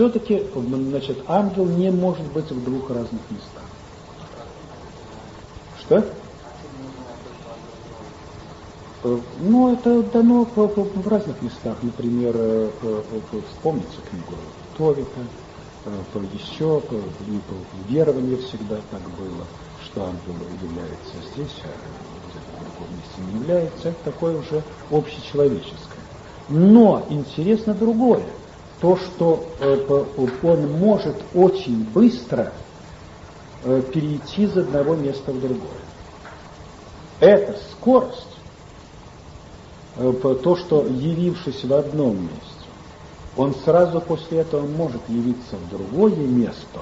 все-таки значит, ангел не может быть в двух разных местах. Что? Э, ну, это дано в разных местах. Например, э, вспомните книгу Товита, э, еще в веровании всегда так было, что ангел является здесь, а где-то в другом месте не является. Это такое уже общечеловеческое. Но интересно другое. То, что он может очень быстро перейти из одного места в другое. Эта скорость Э, то, что явившись в одном месте, он сразу после этого может явиться в другое место,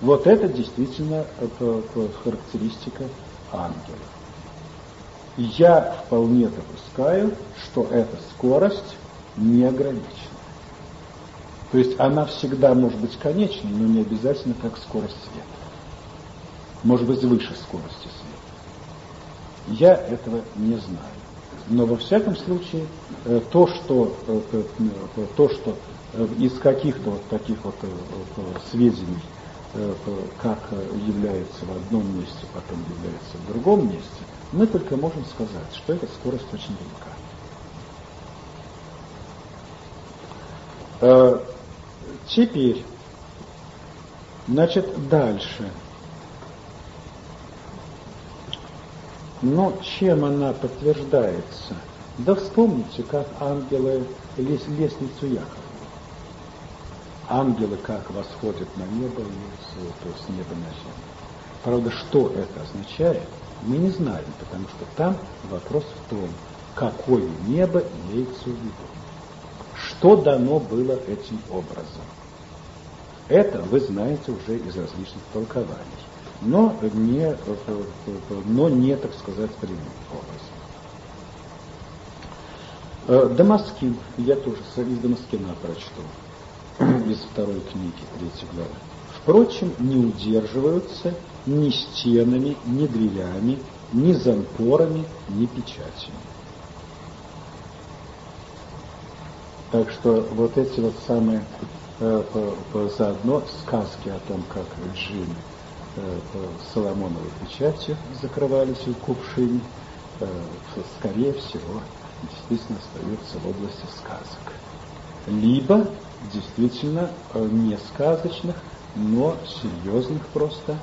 вот это действительно это, это характеристика ангела. Я вполне допускаю, что эта скорость не ограничена. То есть она всегда может быть конечной, но не обязательно как скорость света. Может быть выше скорости света. Я этого не знаю. Но во всяком случае, э, то, что, э, э, то, что из каких-то вот таких вот сведений, как является в одном месте, потом является в другом месте, мы только можем сказать, что эта скорость очень велика. Теперь, значит, дальше – Но чем она подтверждается? Да вспомните, как ангелы лес, лестницу Якова. Ангелы как восходят на небо и то с неба на землю. Правда, что это означает, мы не знаем, потому что там вопрос в том, какое небо имеется в виду. Что дано было этим образом? Это вы знаете уже из различных толкований но не, но не, так сказать, прямым образом. Э, Дамаскин, я тоже из Дамаскина прочту, из второй книги, третьей главы. Впрочем, не удерживаются ни стенами, ни дверями, ни зампорами, ни печатями. Так что вот эти вот самые э, заодно сказки о том, как джин Э, Соломоновой печатью закрывались в кувшине, э, скорее всего, действительно остается в области сказок. Либо действительно э, не сказочных, но серьезных просто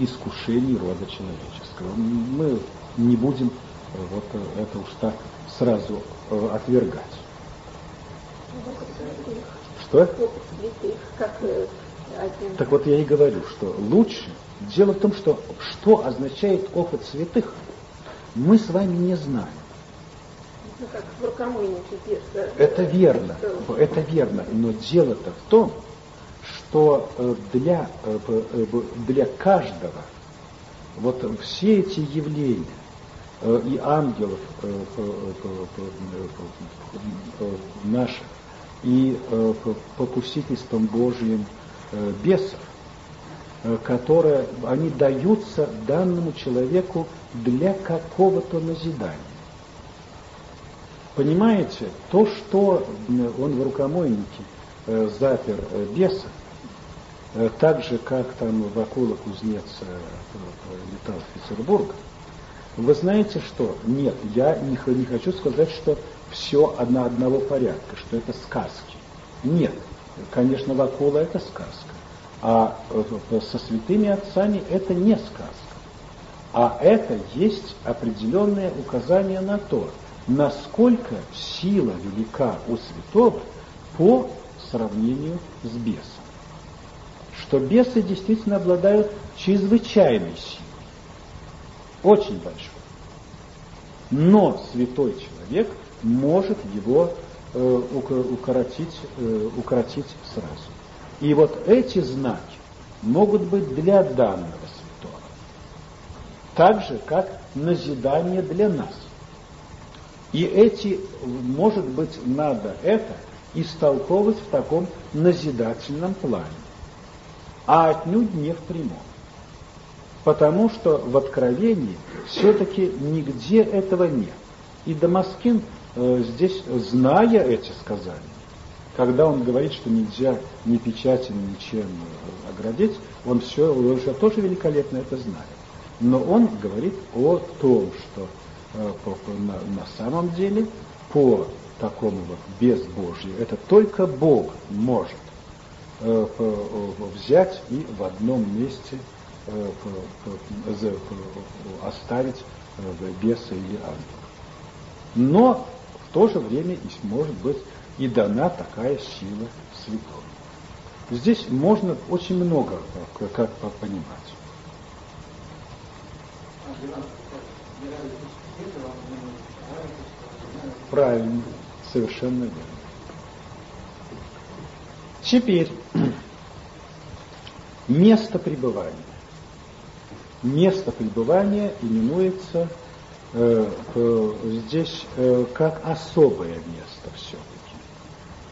искушений рода человеческого. Мы не будем вот это уж так сразу отвергать. Что? Так вот я и говорю, что лучше. Дело в том, что что означает опыт святых, мы с вами не знаем. Ну, как в это верно, это верно. Но дело-то в том, что э, для, э, э, для каждого вот все эти явления и ангелов наших, и покусительством Божьим Э, бесов, э, которые они даются данному человеку для какого-то назидания. Понимаете, то, что он в рукомойнике э, запер беса, так же, как там Вакула кузнец летал в Петербург, вы знаете что? Нет, я не, не хочу сказать, что все на одного порядка, что это сказки. Нет, Конечно, Вакула это сказка, а э, со святыми отцами это не сказка. А это есть определенное указание на то, насколько сила велика у святого по сравнению с бесом. Что бесы действительно обладают чрезвычайной силой, очень большой. Но святой человек может его Э, укоротить, э, укоротить сразу. И вот эти знаки могут быть для данного святого, так же, как назидание для нас. И эти, может быть, надо это истолковывать в таком назидательном плане, а отнюдь не в прямом. Потому что в Откровении все-таки нигде этого нет. И Дамаскин здесь, зная эти сказания, Когда он говорит, что нельзя ни печатями, ничем э, оградить, он все он уже тоже великолепно это знает. Но он говорит о том, что э, на, самом деле по такому вот безбожью это только Бог может э, взять и в одном месте оставить беса или ангела. Но то же время и может быть и дана такая сила святой. Здесь можно очень много как, как понимать. Правильно, совершенно верно. Теперь место пребывания. Место пребывания именуется э, э, здесь э, как особое место все-таки.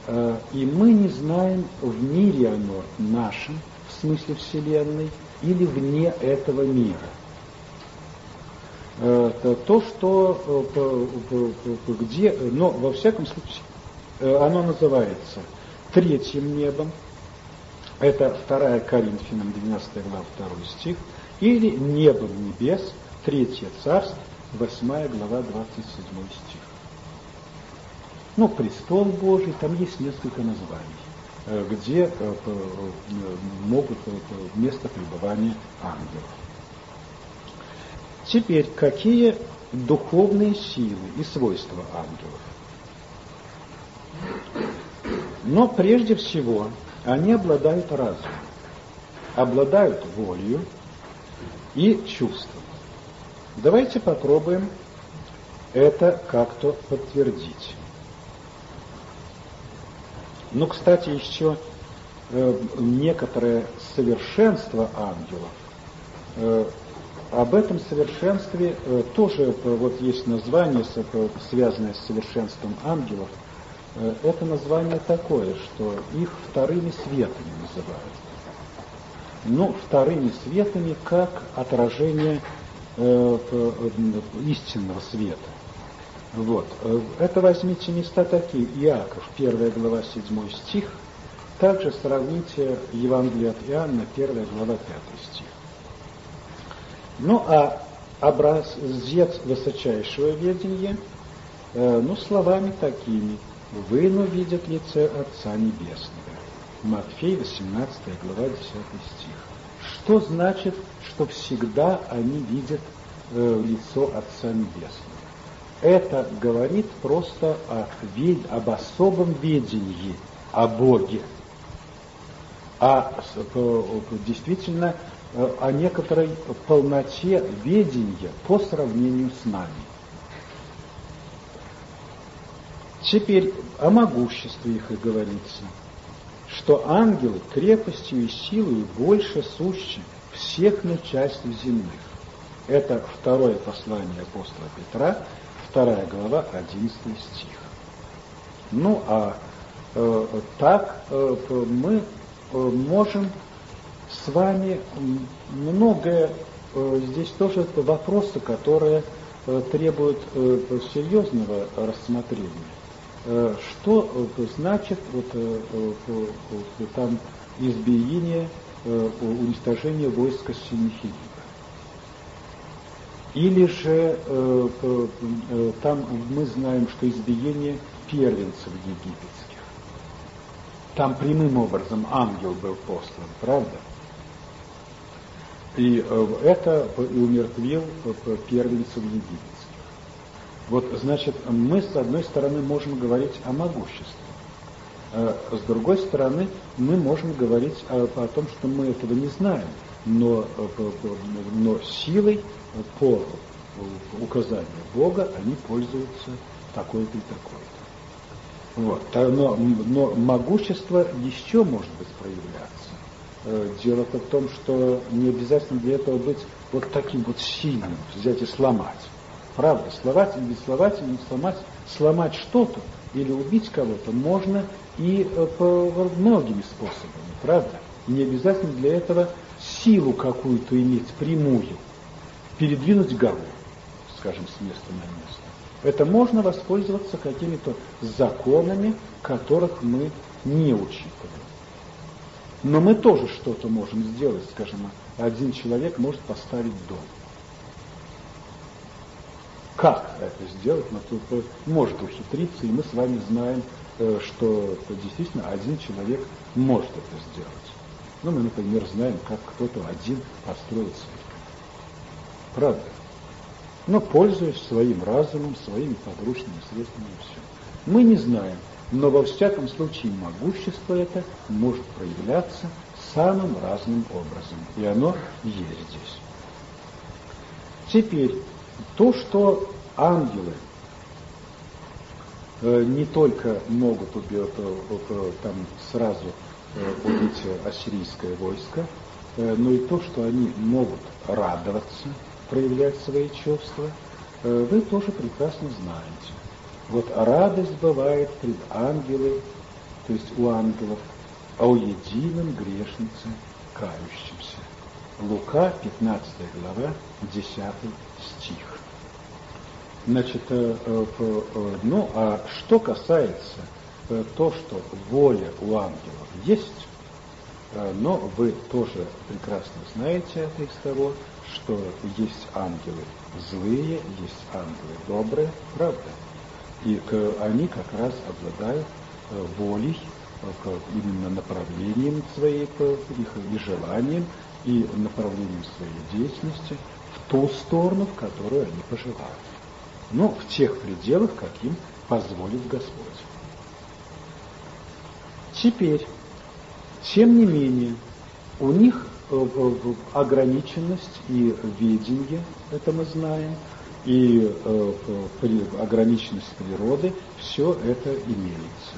Э, и мы не знаем, в мире оно нашем, в смысле Вселенной, или вне этого мира. Э, то, что э, где, но во всяком случае, оно называется третьим небом, это 2 Коринфянам, 12 глава, 2 стих, или небом небес, третье царство, 8 глава, 27 стих. Ну, престол Божий, там есть несколько названий, э, где э, могут э, место пребывания ангелов. Теперь, какие духовные силы и свойства ангелов? Но прежде всего они обладают разумом, обладают волей и чувством. Давайте попробуем это как-то подтвердить. Ну, кстати, еще э, некоторое совершенство ангелов. Э, об этом совершенстве э, тоже э, вот есть название, э, связанное с совершенством ангелов. Э, это название такое, что их вторыми светами называют. Ну, вторыми светами как отражение истинного света. Вот. Э, это возьмите места такие. Иаков, 1 глава, 7 стих. Также сравните Евангелие от Иоанна, 1 глава, 5 стих. Ну, а образец высочайшего ведения, э, ну, словами такими. Вы, но видят лице Отца Небесного. Матфей, 18 глава, 10 стих. Что значит, что всегда они видят э, лицо Отца Небесного? это говорит просто о, об особом ведении о Боге, а действительно э, о некоторой полноте ведения по сравнению с нами. Теперь о могуществе их и говорится, что ангелы крепостью и силой больше сущи всех начальств земных. Это второе послание апостола Петра, вторая глава, 11 стих. Ну а э, так э, мы э, можем с вами многое, э, здесь тоже вопросы, которые э, требуют э, серьезного рассмотрения. Э, что э, значит вот, там избиение, э, уничтожение войска Синихида? Или же э, э, там мы знаем, что избиение первенцев египетских. Там прямым образом ангел был послан, правда? И это и умертвил первенцев египетских. Вот, значит, мы с одной стороны можем говорить о могуществе, с другой стороны мы можем говорить о, о том, что мы этого не знаем, но, э, но силой по указанию Бога они пользуются такой-то и такой-то. Вот. Но, но могущество еще может быть проявляться. Э, дело-то в том, что не обязательно для этого быть вот таким вот сильным, взять и сломать. Правда, сломать или сломать, или сломать, сломать что-то или убить кого-то можно и э, по многими способами, правда? Не обязательно для этого силу какую-то иметь прямую передвинуть гору, скажем, с места на место. Это можно воспользоваться какими-то законами, которых мы не учитываем. Но мы тоже что-то можем сделать, скажем, один человек может поставить дом. Как это сделать? Но тут может ухитриться, и мы с вами знаем, что действительно один человек может это сделать. Ну, мы, например, знаем, как кто-то один построил церковь. Правда? Но пользуясь своим разумом, своими подручными средствами и все. Мы не знаем, но во всяком случае могущество это может проявляться самым разным образом. И оно есть здесь. Теперь, то, что ангелы э, не только могут убить, э, там сразу э, убить ассирийское войско, но и то, что они могут радоваться, проявлять свои чувства, вы тоже прекрасно знаете. Вот радость бывает пред ангелы, то есть у ангелов, а у едином грешнице кающимся. Лука, 15 глава, 10 стих. Значит, э, э, э, ну, а что касается то, что воля у ангелов есть, но вы тоже прекрасно знаете это из того, что есть ангелы злые, есть ангелы добрые, правда? И они как раз обладают волей, именно направлением своей, их и желанием, и направлением своей деятельности в ту сторону, в которую они пожелают но в тех пределах, каким позволит Господь. Теперь, тем не менее, у них э, ограниченность и ведение, это мы знаем, и э, ограниченность природы, все это имеется.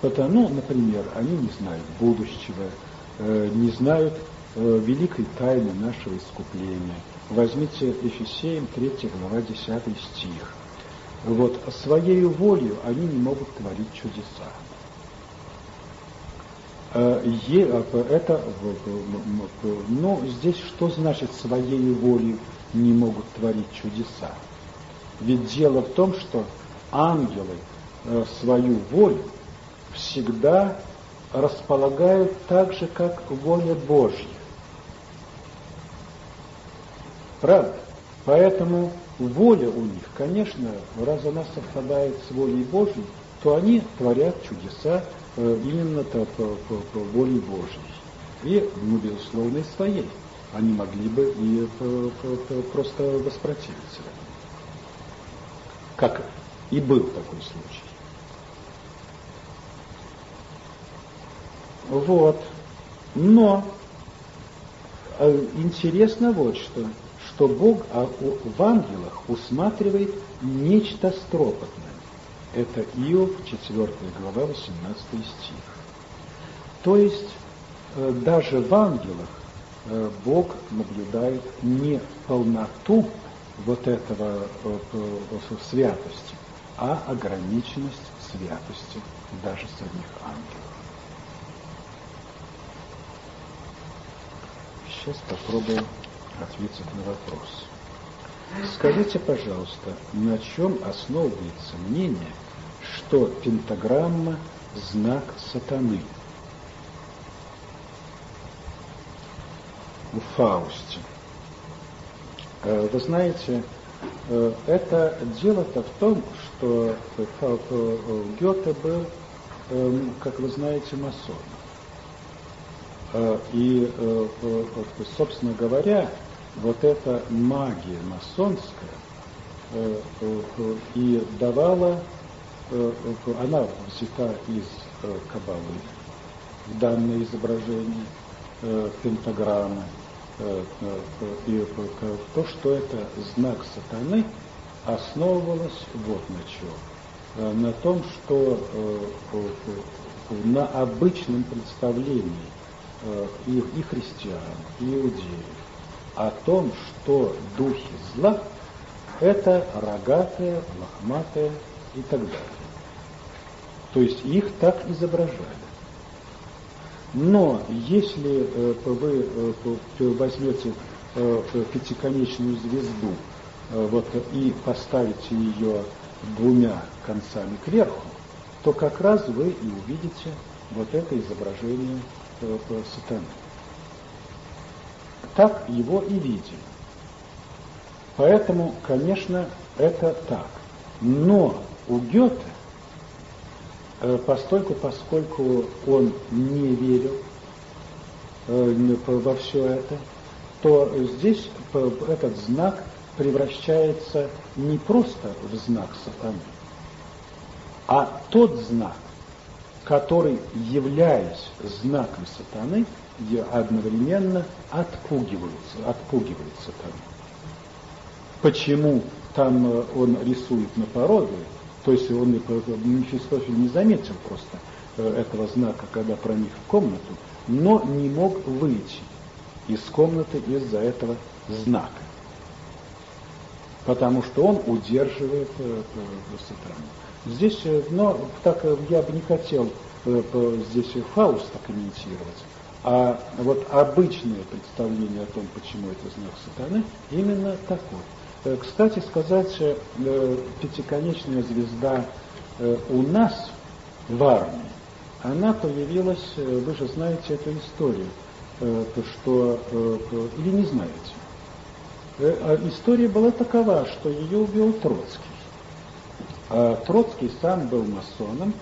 Потому, например, они не знают будущего, э, не знают великой тайны нашего искупления, Возьмите Ефесеем 3 глава 10 стих. Вот своей волей они не могут творить чудеса. Э, э, это, но здесь что значит своей волей не могут творить чудеса? Ведь дело в том, что ангелы э, свою волю всегда располагают так же, как воля Божья. Правда? Поэтому воля у них, конечно, раз она совпадает с волей Божьей, то они творят чудеса э, именно по, по, по воле Божьей. И, ну, безусловно, и своей. Они могли бы и по, просто воспротивиться. Как и был такой случай. Вот. Но э, интересно вот что что Бог в ангелах усматривает нечто стропотное. Это Иов, 4 глава, 18 стих. То есть э, даже в ангелах э, Бог наблюдает не полноту вот этого э, святости, а ограниченность святости даже самих ангелов. Сейчас попробуем ответить на вопрос. Скажите, пожалуйста, на чем основывается мнение, что пентаграмма – знак сатаны? В Фаусте. Э, вы знаете, э, это дело-то в том, что Гёте был, эм, как вы знаете, масоном. Э, и, собственно говоря, вот эта магия масонская э, э, и давала, э, она взята из Кабалы, данное изображение, пентаграммы, и то, что это знак сатаны, основывалось вот на чем. На том, что на обычном представлении и, и христиан, и иудеев, о том, что духи зла – это рогатые, лохматые и так далее. То есть их так изображали. Но если э, вы э, возьмете э, пятиконечную звезду вот, и поставите ее двумя концами кверху, то как раз вы и увидите вот это изображение сатаны. Так его и видели. Поэтому, конечно, это так. Но у Гёте, э, постольку, поскольку он не верил э, во все это, то здесь этот знак превращается не просто в знак сатаны, а тот знак, который, являясь знаком сатаны, одновременно отпугивается, отпугивает сатану. Почему там э, он рисует на пороге, то есть он Мефистофель не заметил просто э, этого знака, когда проник в комнату, но не мог выйти из комнаты из-за этого знака. Потому что он удерживает э, сатану. Здесь, но так я бы не хотел здесь Фауста комментировать, а вот обычное представление о том, почему это знак сатаны, именно такое. Э, кстати сказать, э, пятиконечная звезда э, у нас в армии, она появилась, вы же знаете эту историю, то что, или не знаете. А история была такова, что ее убил Троцкий. А Троцкий сам был масоном,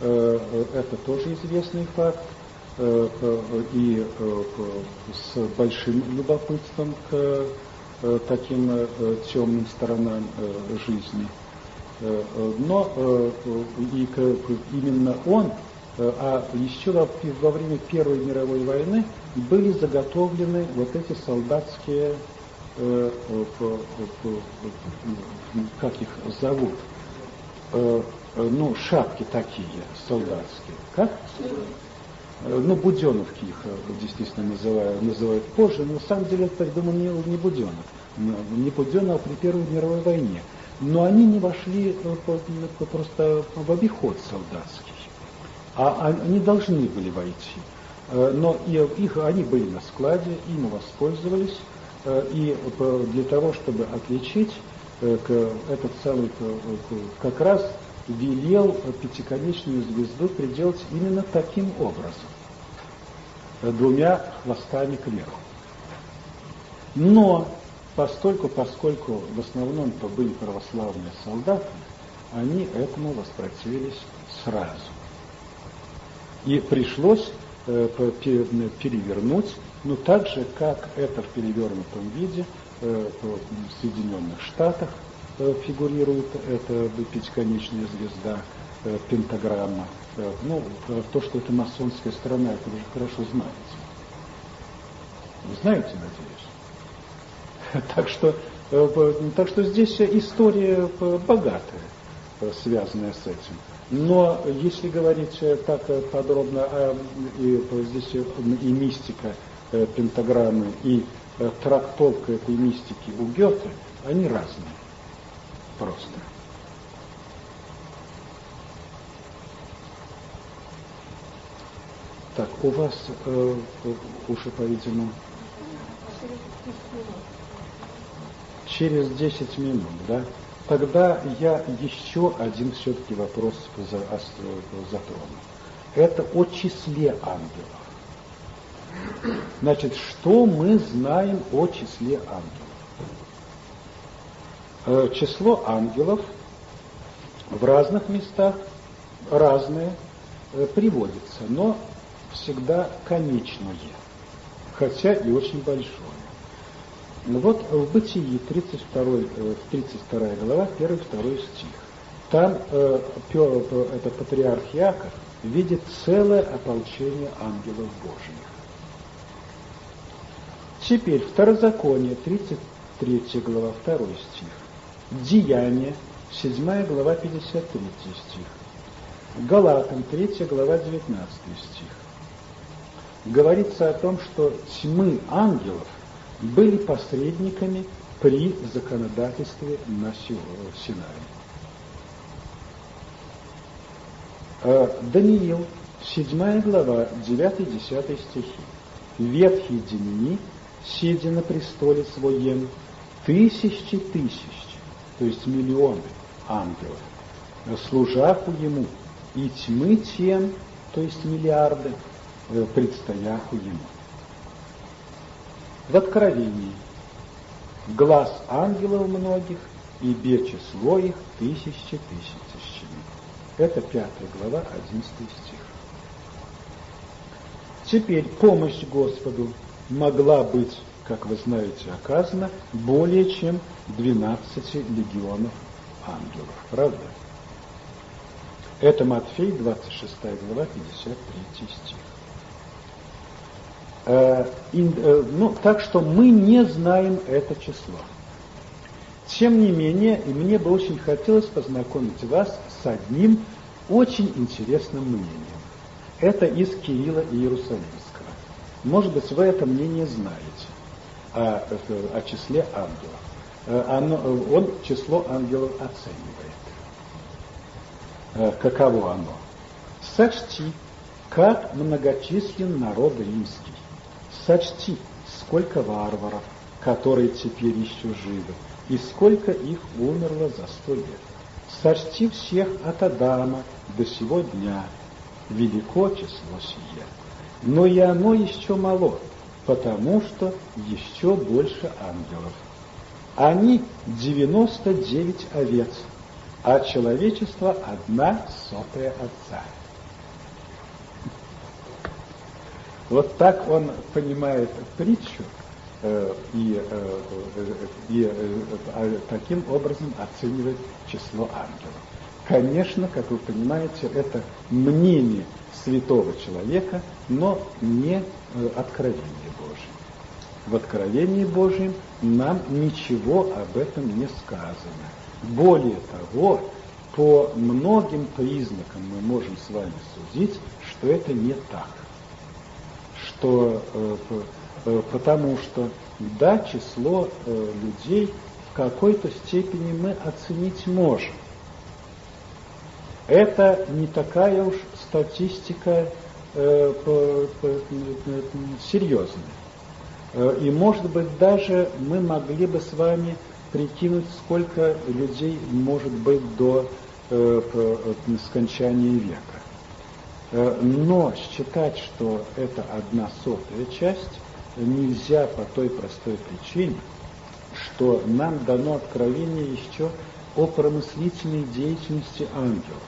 это тоже известный факт, и с большим любопытством к Э, таким э, темным сторонам э, жизни. Но и именно он, а еще во время Первой мировой войны были заготовлены вот эти солдатские, как их зовут, ну, шапки такие солдатские. Как? Ну, буденовки их э, действительно называют, называют позже, но на самом деле это, думаю, не, не буденов, не буденов при Первой мировой войне. Но они не вошли э, просто в обиход солдатский, а они должны были войти. Э, но их, они были на складе, им воспользовались, и для того, чтобы отличить этот целый, как раз велел пятиконечную звезду приделать именно таким образом, двумя хвостами кверху. Но постольку, поскольку в основном-то были православные солдаты, они этому воспротивились сразу. И пришлось э, перевернуть, ну так же, как это в перевернутом виде э, в Соединенных Штатах Э, фигурирует эта пятиконечная звезда, э, пентаграмма. Э, ну, то, что это масонская страна, это вы же хорошо знаете. Вы знаете, надеюсь? Так что, так что здесь история богатая, связанная с этим. Но если говорить так подробно, а, и, здесь и мистика пентаграммы, и трактовка этой мистики у Гёте, они разные просто. Так, у вас э, уши, по-видимому, через 10 минут, да? Тогда я еще один все-таки вопрос затрону. Это о числе ангелов. Значит, что мы знаем о числе ангелов? Э, число ангелов в разных местах разное э, приводится, но всегда конечное, хотя и очень большое. Ну вот в Бытии 32, 32 э, глава, 1-2 стих. Там э, этот патриарх Яков видит целое ополчение ангелов Божьих. Теперь Второзаконие, 33 глава, 2 стих. Деяния, 7 глава, 53 стих. Галатам, 3 глава, 19 стих. Говорится о том, что тьмы ангелов были посредниками при законодательстве на Синае. А Даниил, 7 глава, 9-10 стихи. Ветхий дни, сидя на престоле своем, тысячи тысяч то есть миллионы ангелов, служаху ему, и тьмы тем, то есть миллиарды, э, предстояху ему. В Откровении глаз ангелов многих и бе число их тысячи тысяч тысячами. Это пятая глава, одиннадцатый стих. Теперь помощь Господу могла быть, как вы знаете, оказана более чем 12 легионов ангелов. Правда? Это Матфей, 26 глава, 53 стих. Э, э, ну, так что мы не знаем это число. Тем не менее, и мне бы очень хотелось познакомить вас с одним очень интересным мнением. Это из Кирилла Иерусалимского. Может быть, вы это мнение знаете о, о числе ангелов. Э, оно, он число ангелов оценивает. Каково оно? Сочти, как многочислен народ римский. Сочти, сколько варваров, которые теперь еще живы, и сколько их умерло за сто лет. Сочти всех от Адама до сего дня, велико число сие. Но и оно еще мало, потому что еще больше ангелов. Они 99 овец, а человечество одна сотая отца. Вот так он понимает притчу э, и, э, э, и а таким образом оценивает число ангелов. Конечно, как вы понимаете, это мнение святого человека, но не откровение Божие. В откровении Божьем нам ничего об этом не сказано. Более того, по многим признакам мы можем с вами судить, что это не так. Что, э, э, потому что, да, число э, людей в какой-то степени мы оценить можем. Это не такая уж статистика серьезная. И, может быть, даже мы могли бы с вами прикинуть, сколько людей может быть до скончания века. Э, но считать, что это одна сотая часть, нельзя по той простой причине, что нам дано откровение еще о промыслительной деятельности ангелов.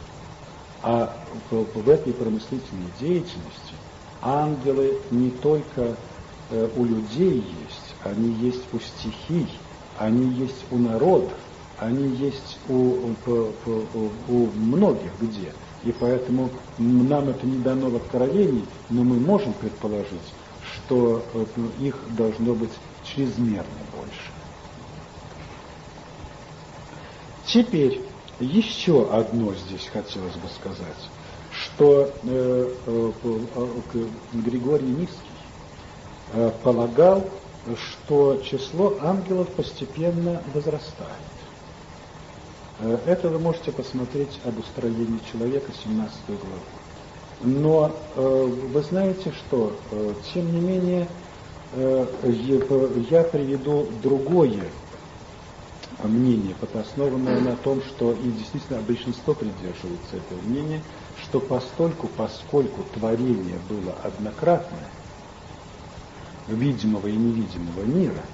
А в, в этой промыслительной деятельности ангелы не только э, у людей есть, они есть у стихий, они есть у народов, они есть у, у, у, у многих где. И поэтому нам это не дано в откровении, но мы можем предположить, что их должно быть чрезмерно больше. Теперь еще одно здесь хотелось бы сказать, что э, э, э, Григорий Низкий э, полагал, что число ангелов постепенно возрастает. Э, это вы можете посмотреть об устроении человека, 17 главу. Но э, вы знаете что, э, тем не менее, я приведу другое мнение, основанное на том, что и действительно большинство придерживается этого мнения, что постольку, поскольку творение было однократное, видимого и невидимого мира,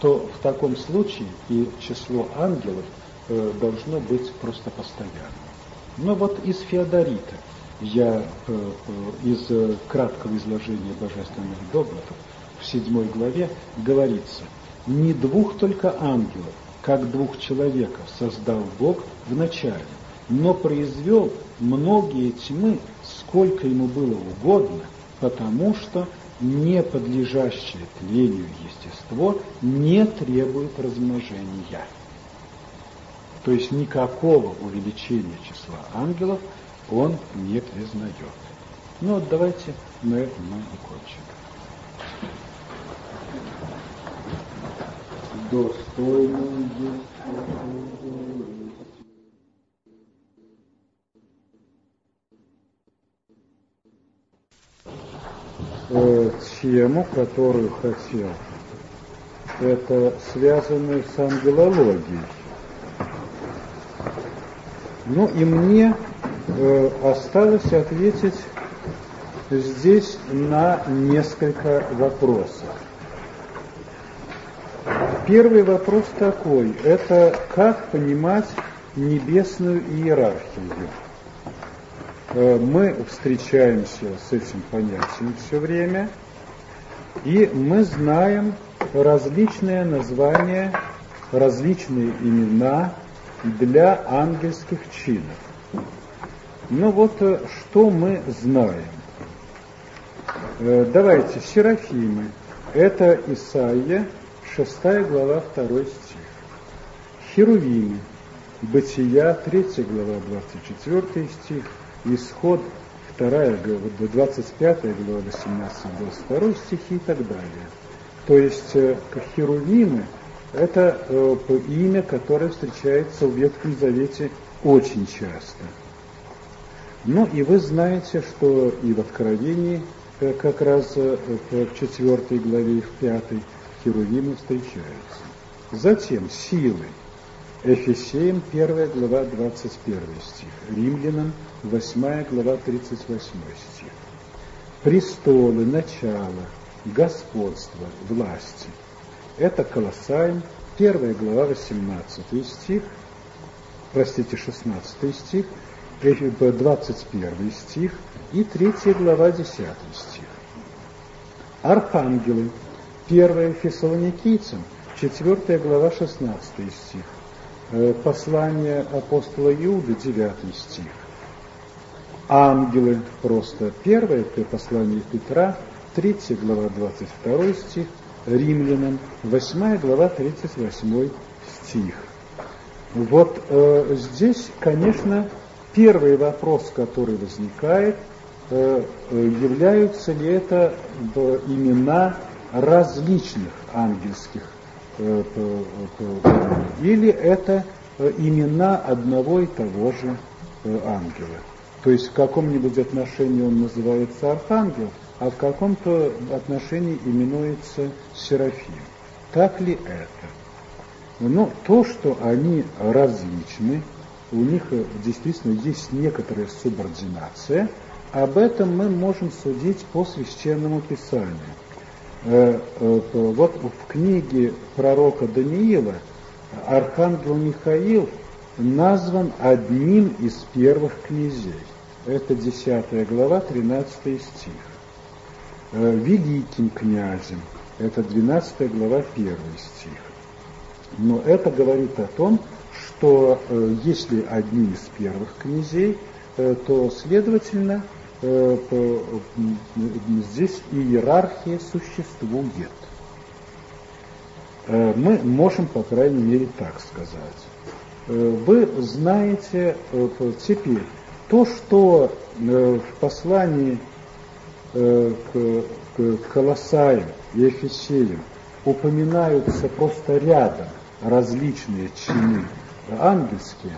то в таком случае и число ангелов должно быть просто постоянным. Но вот из Феодорита я э, э, из э, краткого изложения божественных догматов в седьмой главе говорится, не двух только ангелов, как двух человеков создал Бог в начале, но произвел многие тьмы, сколько ему было угодно, потому что не подлежащее тлению естество не требует размножения. То есть никакого увеличения числа ангелов он не признает. Ну вот давайте на этом мы и кончим. Достойным э, тему, которую хотел, это связанную с ангелологией. Ну и мне э, осталось ответить здесь на несколько вопросов. Первый вопрос такой, это как понимать небесную иерархию. Э, мы встречаемся с этим понятием все время, и мы знаем различные названия, различные имена для ангельских чинов. Ну вот э, что мы знаем? Э, давайте, Серафимы. Это Исаия, 6 глава, 2 стих. Херувимы. Бытия, 3 глава, 24 стих. Исход, 2 глава, 25 глава, 18-22 стихи и так далее. То есть э, Херувимы – это э, имя, которое встречается в Ветхом Завете очень часто. Ну и вы знаете, что и в Откровении Э, как раз э, в четвертой главе и в пятой Херувимы встречаются. Затем силы. Ефесеям 1 глава 21 стих, Римлянам 8 глава 38 стих. Престолы, начало, господство, власти. Это Колоссаем, 1 глава 18 стих, простите, 16 стих, 21 стих и 3 глава 10 стих. Архангелы. 1 Фессалоникийцам, 4 глава 16 стих. Э, послание апостола Иуды, 9 стих. Ангелы просто. Первое послание Петра, 3 глава 22 стих. Римлянам, 8 глава 38 стих. Вот э, здесь, конечно, Первый вопрос, который возникает, э, э, являются ли это имена различных ангельских э, или это имена одного и того же ангела. То есть в каком-нибудь отношении он называется архангел, а в каком-то отношении именуется Серафим. Так ли это? Но то, что они различны, у них э, действительно есть некоторая субординация. Об этом мы можем судить по священному писанию. Э, э, вот в книге пророка Даниила архангел Михаил назван одним из первых князей. Это 10 глава, 13 стих. Великим князем. Это 12 глава, 1 стих. Но это говорит о том, что э, если одним из первых князей, э, то, следовательно, э, здесь иерархия существует. Мы можем, по крайней мере, так сказать. Вы знаете теперь то, что в послании к Колоссаям и Ефесеям упоминаются просто рядом различные чины ангельские,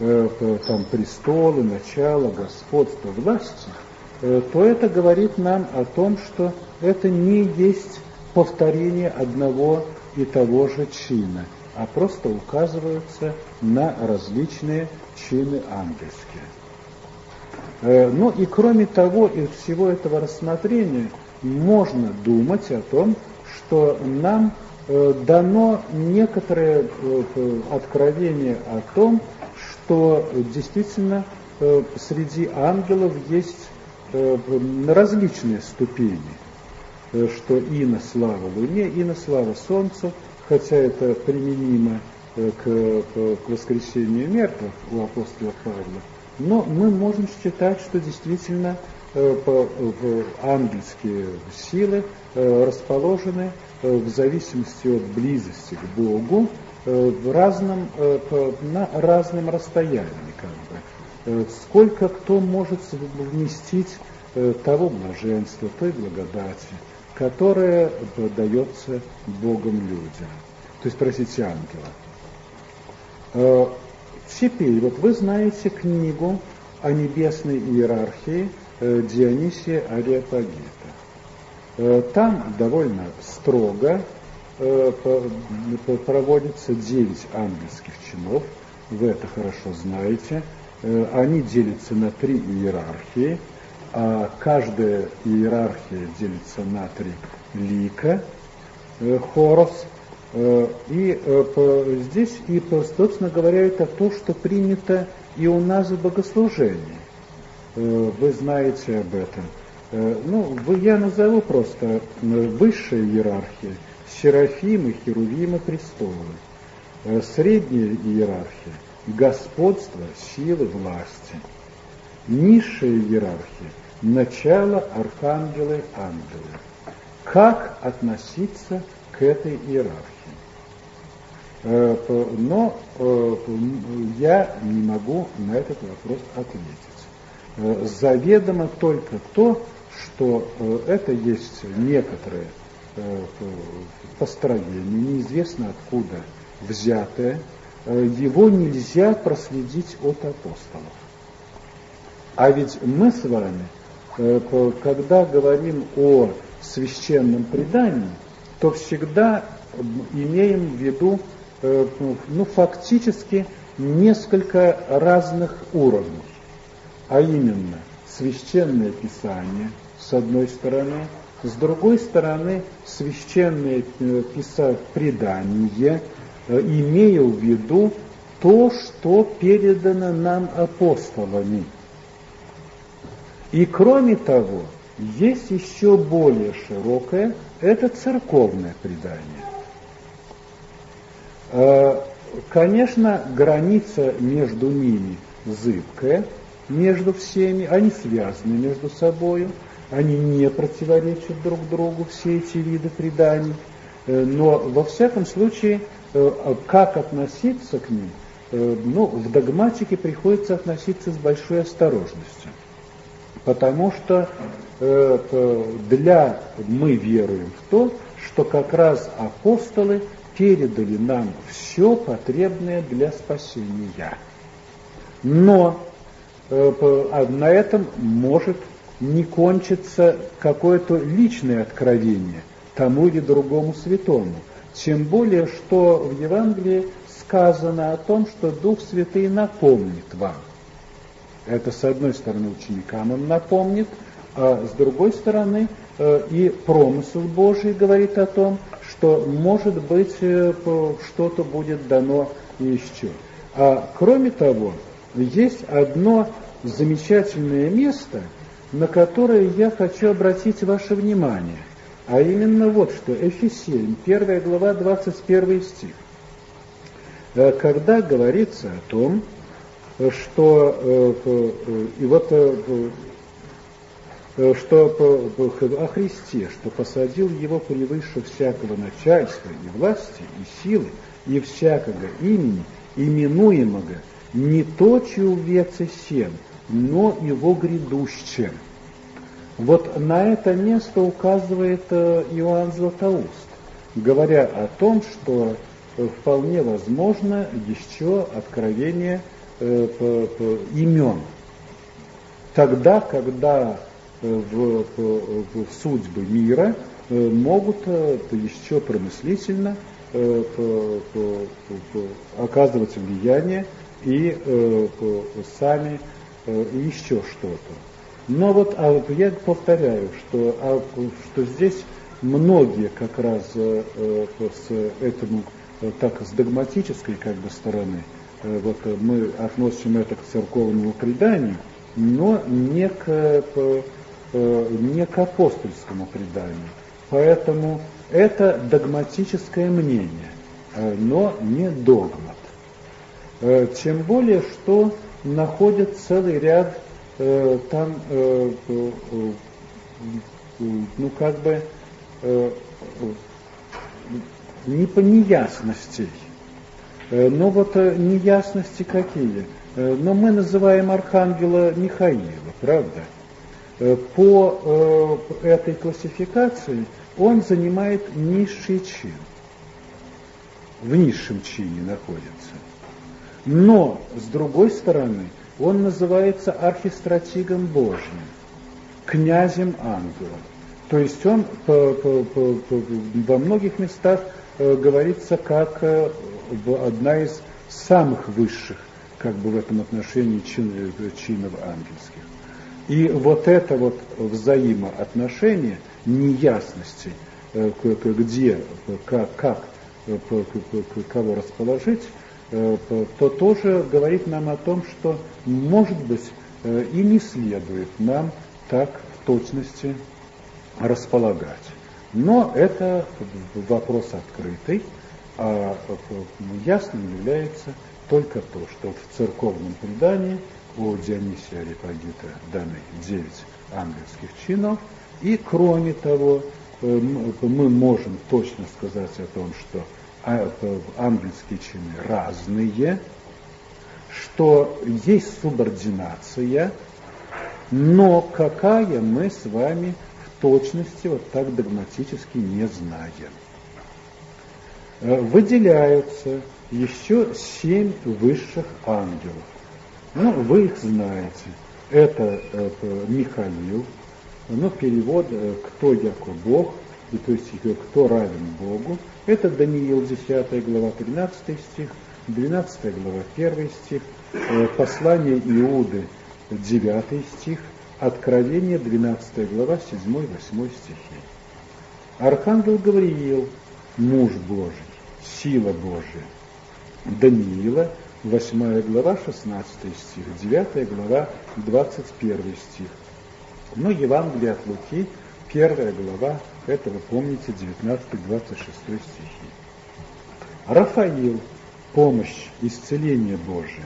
э, там престолы, начало, господство, власти, э, то это говорит нам о том, что это не есть повторение одного и того же чина, а просто указываются на различные чины ангельские. Э, ну и кроме того, из всего этого рассмотрения можно думать о том, что нам Э, дано некоторое э, откровение о том, что действительно э, среди ангелов есть различные ступени, что и на славу Луне, на славу Солнцу, хотя это применимо к, к воскресению мертвых у апостола Павла, но мы можем считать, что действительно ангельские силы расположены Э, в зависимости от близости к Богу э, в разном, э, на разном расстоянии. Как бы. Сколько кто может вместить того блаженства, той благодати, которая дается Богом людям. То есть, простите, ангела. Теперь, вот вы знаете книгу о небесной иерархии Дионисия Ариапагита. Э, там довольно строго э, проводится девять ангельских чинов, вы это хорошо знаете. Они делятся на три иерархии, а каждая иерархия делится на три лика, хорос, и здесь, и, собственно говоря, это то, что принято и у нас в богослужении. Вы знаете об этом. Ну, я назову просто высшая иерархия, серафимы, херувимы, престолы. Средняя иерархия, господство, силы, власти. Низшая иерархия, начало, архангелы, ангелы. Как относиться к этой иерархии? Но я не могу на этот вопрос ответить. Заведомо только то, что это есть некоторое построение, неизвестно откуда взятое, его нельзя проследить от апостолов. А ведь мы с вами, когда говорим о священном предании, то всегда имеем в виду ну, фактически несколько разных уровней. А именно, священное писание, с одной стороны, с другой стороны, священное писать предание, имея в виду то, что передано нам апостолами. И кроме того, есть еще более широкое, это церковное предание. Конечно, граница между ними зыбкая, между всеми, они связаны между собой, они не противоречат друг другу, все эти виды преданий, но во всяком случае, как относиться к ним, ну, в догматике приходится относиться с большой осторожностью, потому что для мы веруем в то, что как раз апостолы передали нам все потребное для спасения. Но э, на этом может не кончиться какое-то личное откровение тому или другому святому. Тем более, что в Евангелии сказано о том, что Дух Святый напомнит вам. Это, с одной стороны, ученикам он напомнит, а с другой стороны, э, и промысел Божий говорит о том, что, может быть, э, что-то будет дано еще. А кроме того, есть одно замечательное место, на которое я хочу обратить ваше внимание, а именно вот что, Эфесиим, 1 глава, 21 стих. Э, когда говорится о том, что, и вот Э, что о Христе, что посадил его превыше всякого начальства и власти, и силы, и всякого имени, именуемого не то веце всем, но его грядущим. Вот на это место указывает э, Иоанн Златоуст, говоря о том, что э, вполне возможно еще откровение имен. Тогда, когда в, в, в судьбы мира э, могут э, еще промыслительно э, оказывать влияние и сами еще что-то. Но вот а я повторяю, что, а, что здесь многие как раз с этому так с догматической как бы стороны, вот мы относим это к церковному преданию, но не к Э, не к апостольскому преданию. Поэтому это догматическое мнение, э, но не догмат. Э, тем более, что находят целый ряд там, ну как бы, не по неясностей. Но вот неясности какие? Но мы называем архангела Михаила, правда? Э, по э, этой классификации он занимает низший чин. В низшем чине находится. Но, с другой стороны, он называется архистратигом Божьим, князем ангелов. То есть он по, по, по, во многих местах э, говорится как одна из самых высших, как бы в этом отношении чин, чинов ангельских. И вот это вот взаимоотношение неясности, где, как, как кого расположить, то тоже говорит нам о том, что, может быть, и не следует нам так в точности располагать. Но это вопрос открытый, а ясным является только то, что в церковном предании у Дионисия Арипагита даны девять ангельских чинов, и кроме того, э, мы можем точно сказать о том, что ангельские чины разные, что есть субординация, но какая мы с вами в точности вот так догматически не знаем. Э, выделяются еще семь высших ангелов. Ну, вы их знаете. Это э, Михаил, ну, перевод э, «Кто яко Бог», и то есть «Кто равен Богу». Это Даниил, 10 глава, 13 стих, 12 глава, 1 стих, послание Иуды, 9 стих, Откровение, 12 глава, 7-8 стихи. Архангел Гавриил, муж Божий, сила Божия. Даниила, 8 глава, 16 стих, 9 глава, 21 стих. Ну, Евангелие от Луки, 1 глава, это вы помните, 19-26 стихи. Рафаил, помощь, исцеление Божие.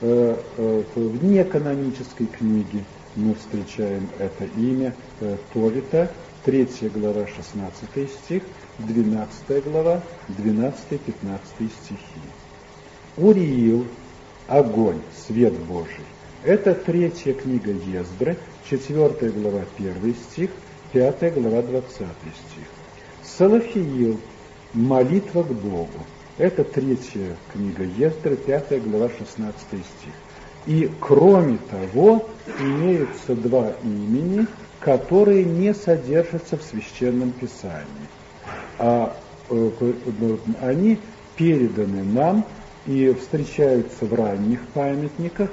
Э, э, в неканонической книге мы встречаем это имя э, Товита, 3 глава, 16 стих, 12 глава, 12-15 стихи. Уриил, огонь, свет Божий. Это третья книга Ездры, 4 глава, 1 стих, 5 глава, 20 стих. Салафиил, молитва к Богу. Это третья книга Ездры, 5 глава, 16 стих. И кроме того, имеются два имени, которые не содержатся в Священном Писании. А э, э, они переданы нам и встречаются в ранних памятниках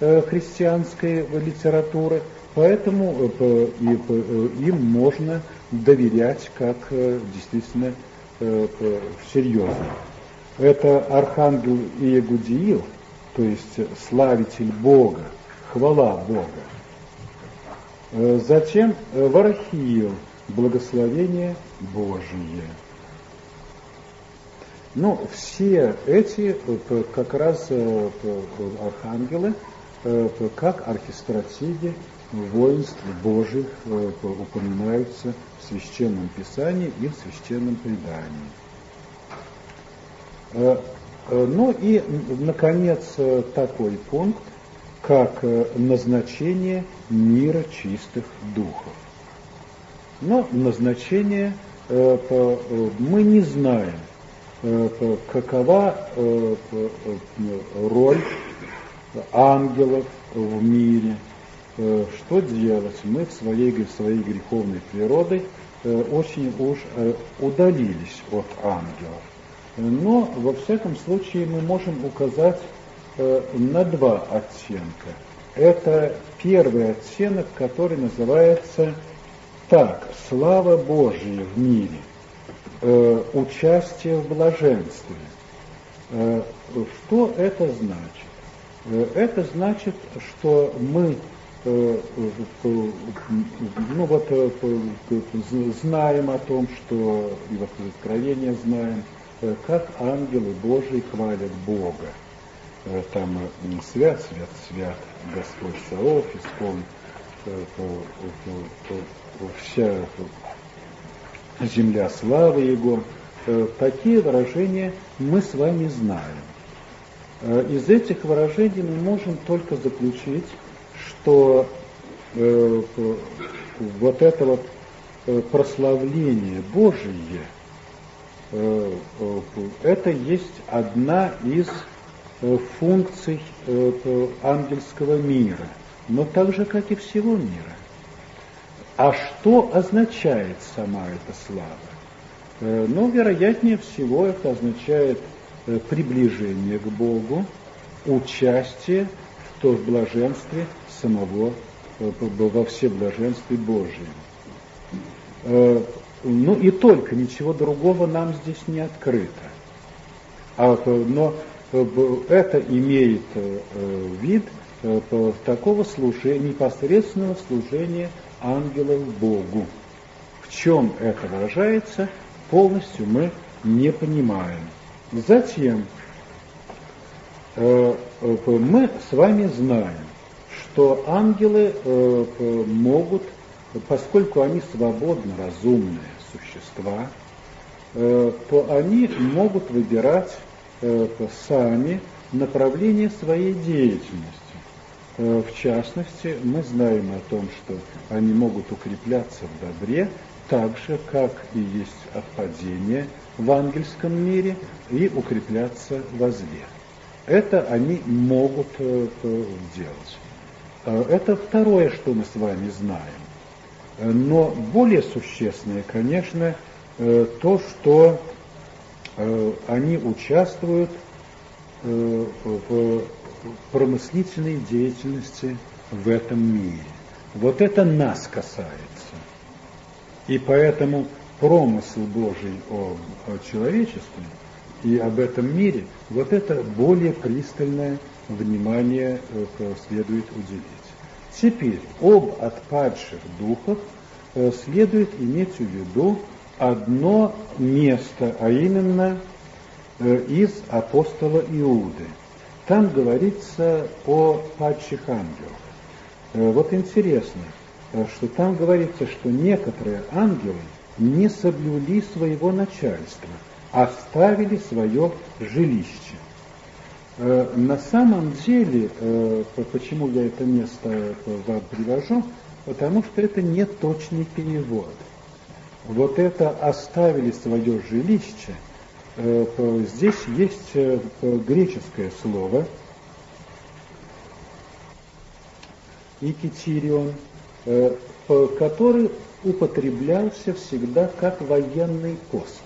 э, христианской литературы, поэтому им можно доверять как действительно серьезно. Это архангел Иегудиил, то есть славитель Бога, хвала Бога. Затем Варахиил, благословение Божие. Ну, все эти э, как раз э, архангелы, э, как архистратиги воинств Божьих упоминаются в Священном Писании и в Священном Предании. Ну и, наконец, такой пункт, как назначение мира чистых духов. Но назначение мы не знаем, Э, какова э, роль ангелов в мире, э, что делать. Мы в своей, своей греховной природой очень уж удалились от ангелов. Но, во всяком случае, мы можем указать на два оттенка. Это первый оттенок, который называется так, слава Божия в мире э, участие в блаженстве. Э, что это значит? Э, это значит, что мы э, ну вот, э, знаем о том, что, и вот из Откровения знаем, э, как ангелы Божии хвалят Бога. Там свят, свят, свят Господь Саов, исполнен вся земля славы Его. Э, такие выражения мы с вами знаем. Э, из этих выражений мы можем только заключить, что э, вот это вот прославление Божие, это есть одна из функций ангельского мира, но так же, как и всего мира. А что означает сама эта слава? Э, ну, вероятнее всего, это означает приближение к Богу, участие в том блаженстве самого, во всеблаженстве Божьем. Ну и только, ничего другого нам здесь не открыто. А, но это имеет вид такого служения, непосредственного служения ангелов Богу. В чем это выражается, полностью мы не понимаем. Затем э, э, мы с вами знаем, что ангелы э, могут, поскольку они свободно разумные существа, то они могут выбирать сами направление своей деятельности. В частности, мы знаем о том, что они могут укрепляться в добре, так же, как и есть отпадение в ангельском мире, и укрепляться во зле. Это они могут э, э, делать. Э, это второе, что мы с вами знаем. Но более существенное, конечно, то, что они участвуют в промыслительной деятельности в этом мире. Вот это нас касается. И поэтому промысл Божий о, о человечестве и об этом мире, вот это более пристальное внимание э, следует уделить. Теперь об отпадших духах э, следует иметь в виду одно место, а именно э, из апостола Иуды. Там говорится о падших ангелах. Вот интересно, что там говорится, что некоторые ангелы не соблюли своего начальства, оставили свое жилище. Э, на самом деле, э, почему я это место вам привожу, потому что это не точный перевод. Вот это оставили свое жилище, здесь есть греческое слово икитирион – Э, который употреблялся всегда как военный пост.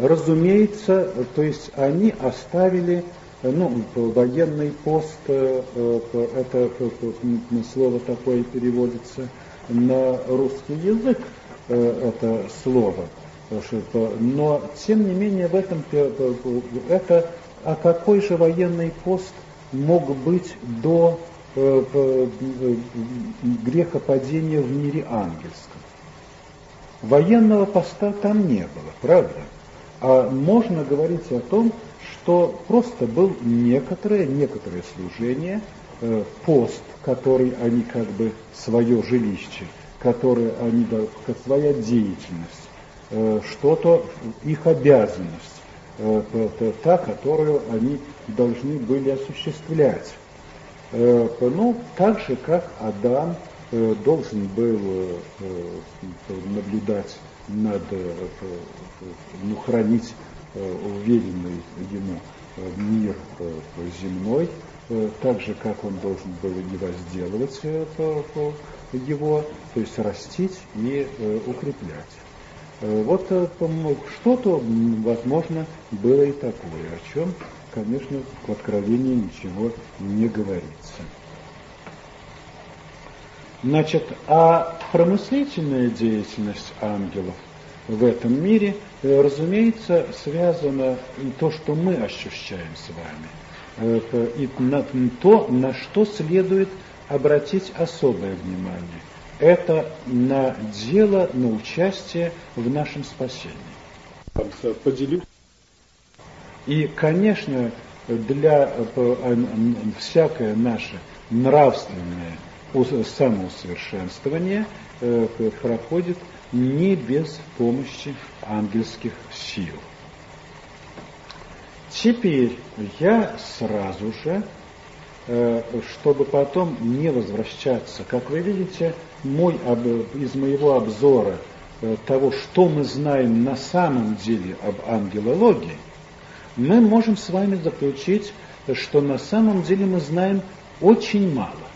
Разумеется, то есть они оставили ну, военный пост, э, э, это слово такое переводится на русский язык, это слово, но тем не менее в этом это, а какой же военный пост мог быть до Э, э, грехопадения в мире ангельском. Военного поста там не было, правда? А можно говорить о том, что просто был некоторое, некоторое служение, э, пост, который они как бы свое жилище, которое они, как своя деятельность, что-то, их обязанность, та, которую они должны были осуществлять. Э, ну, так же, как Адам э, должен был э, наблюдать над, ну, хранить уверенный ему мир земной, так же, как он должен был не возделывать его, то есть растить и укреплять. Вот что-то, возможно, было и такое, о чем конечно, в Откровении ничего не говорится. Значит, а промыслительная деятельность ангелов в этом мире, э, разумеется, связана и то, что мы ощущаем с вами, э, и то, на что следует обратить особое внимание. Это на дело, на участие в нашем спасении. Поделюсь. И, конечно, для э, всякое наше нравственное самоусовершенствование э, проходит не без помощи ангельских сил. Теперь я сразу же, чтобы потом не возвращаться, как вы видите, мой, из моего обзора того, что мы знаем на самом деле об ангелологии, мы можем с вами заключить, что на самом деле мы знаем очень мало.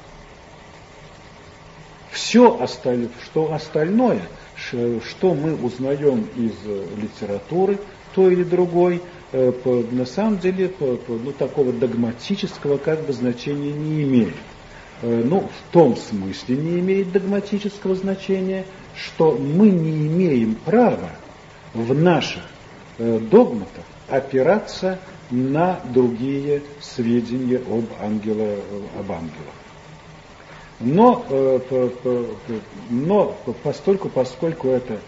Все остальное, что остальное, что мы узнаем из литературы, то или другой, на самом деле ну, такого догматического как бы значения не имеет. Ну, в том смысле не имеет догматического значения, что мы не имеем права в наших догматах опираться на другие сведения об, ангела, об ангелах. Но, но постольку, поскольку это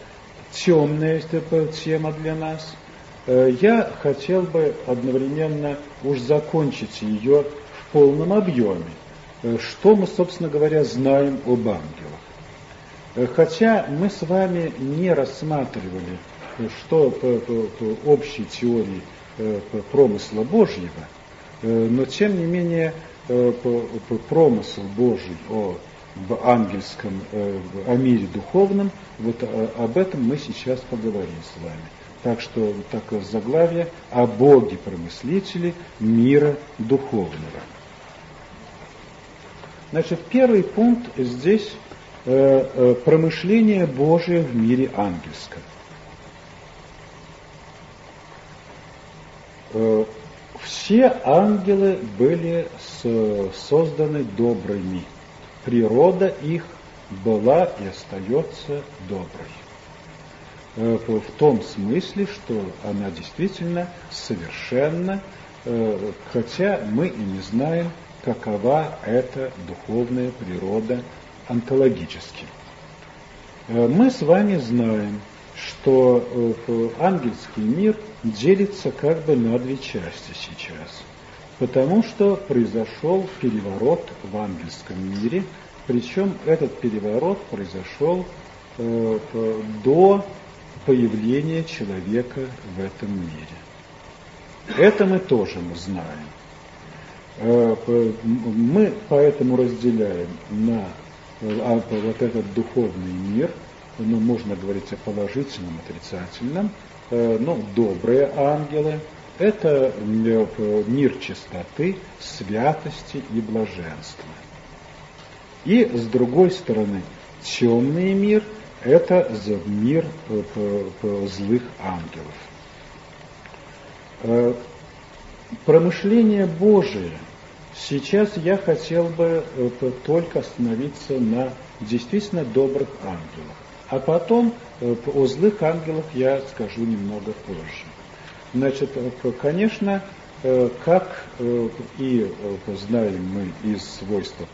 темная тема для нас, э, я хотел бы одновременно уж закончить ее в полном объеме. Э, что мы, собственно говоря, знаем об ангелах? Э, хотя мы с вами не рассматривали, что по, по, по общей теории промысла Божьего, но тем не менее промысл Божий о в ангельском, э, о мире духовном, вот э, об этом мы сейчас поговорим с вами. Так что такое заглавие о Боге промыслителе мира духовного. Значит, первый пункт здесь э, э, промышление Божие в мире ангельском. Все ангелы были созданы добрыми природа их была и остается доброй. Э, в том смысле, что она действительно совершенна, э, хотя мы и не знаем, какова эта духовная природа онтологически. Э, мы с вами знаем, что ангельский мир делится как бы на две части сейчас – Потому что произошел переворот в ангельском мире, причем этот переворот произошел э, до появления человека в этом мире. Это мы тоже мы знаем. Э, мы поэтому разделяем на э, а, вот этот духовный мир, ну, можно говорить о положительном, отрицательном, э, ну, добрые ангелы – это мир чистоты, святости и блаженства. И с другой стороны, темный мир – это мир э, злых ангелов. Э, промышление Божие. Сейчас я хотел бы э, только остановиться на действительно добрых ангелах. А потом о злых ангелах я скажу немного позже. Значит, э, конечно, э, как э, и знаем мы из свойства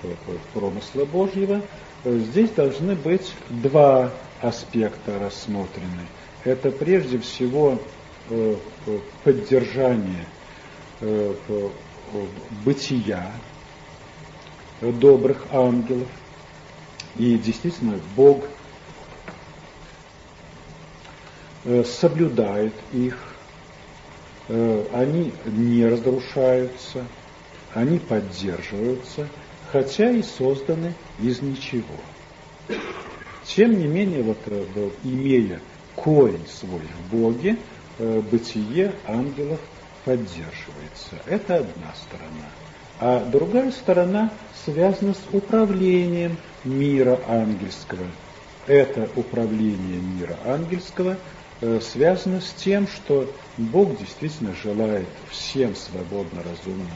промысла Божьего, здесь должны быть два аспекта рассмотрены. Это прежде всего поддержание бытия добрых ангелов. И действительно, Бог соблюдает их, Э, они не разрушаются, они поддерживаются, хотя и созданы из ничего. Тем не менее, вот, э, имея корень свой в Боге, э, бытие ангелов поддерживается. Это одна сторона. А другая сторона связана с управлением мира ангельского. Это управление мира ангельского Э, связано с тем, что Бог действительно желает всем свободно разумным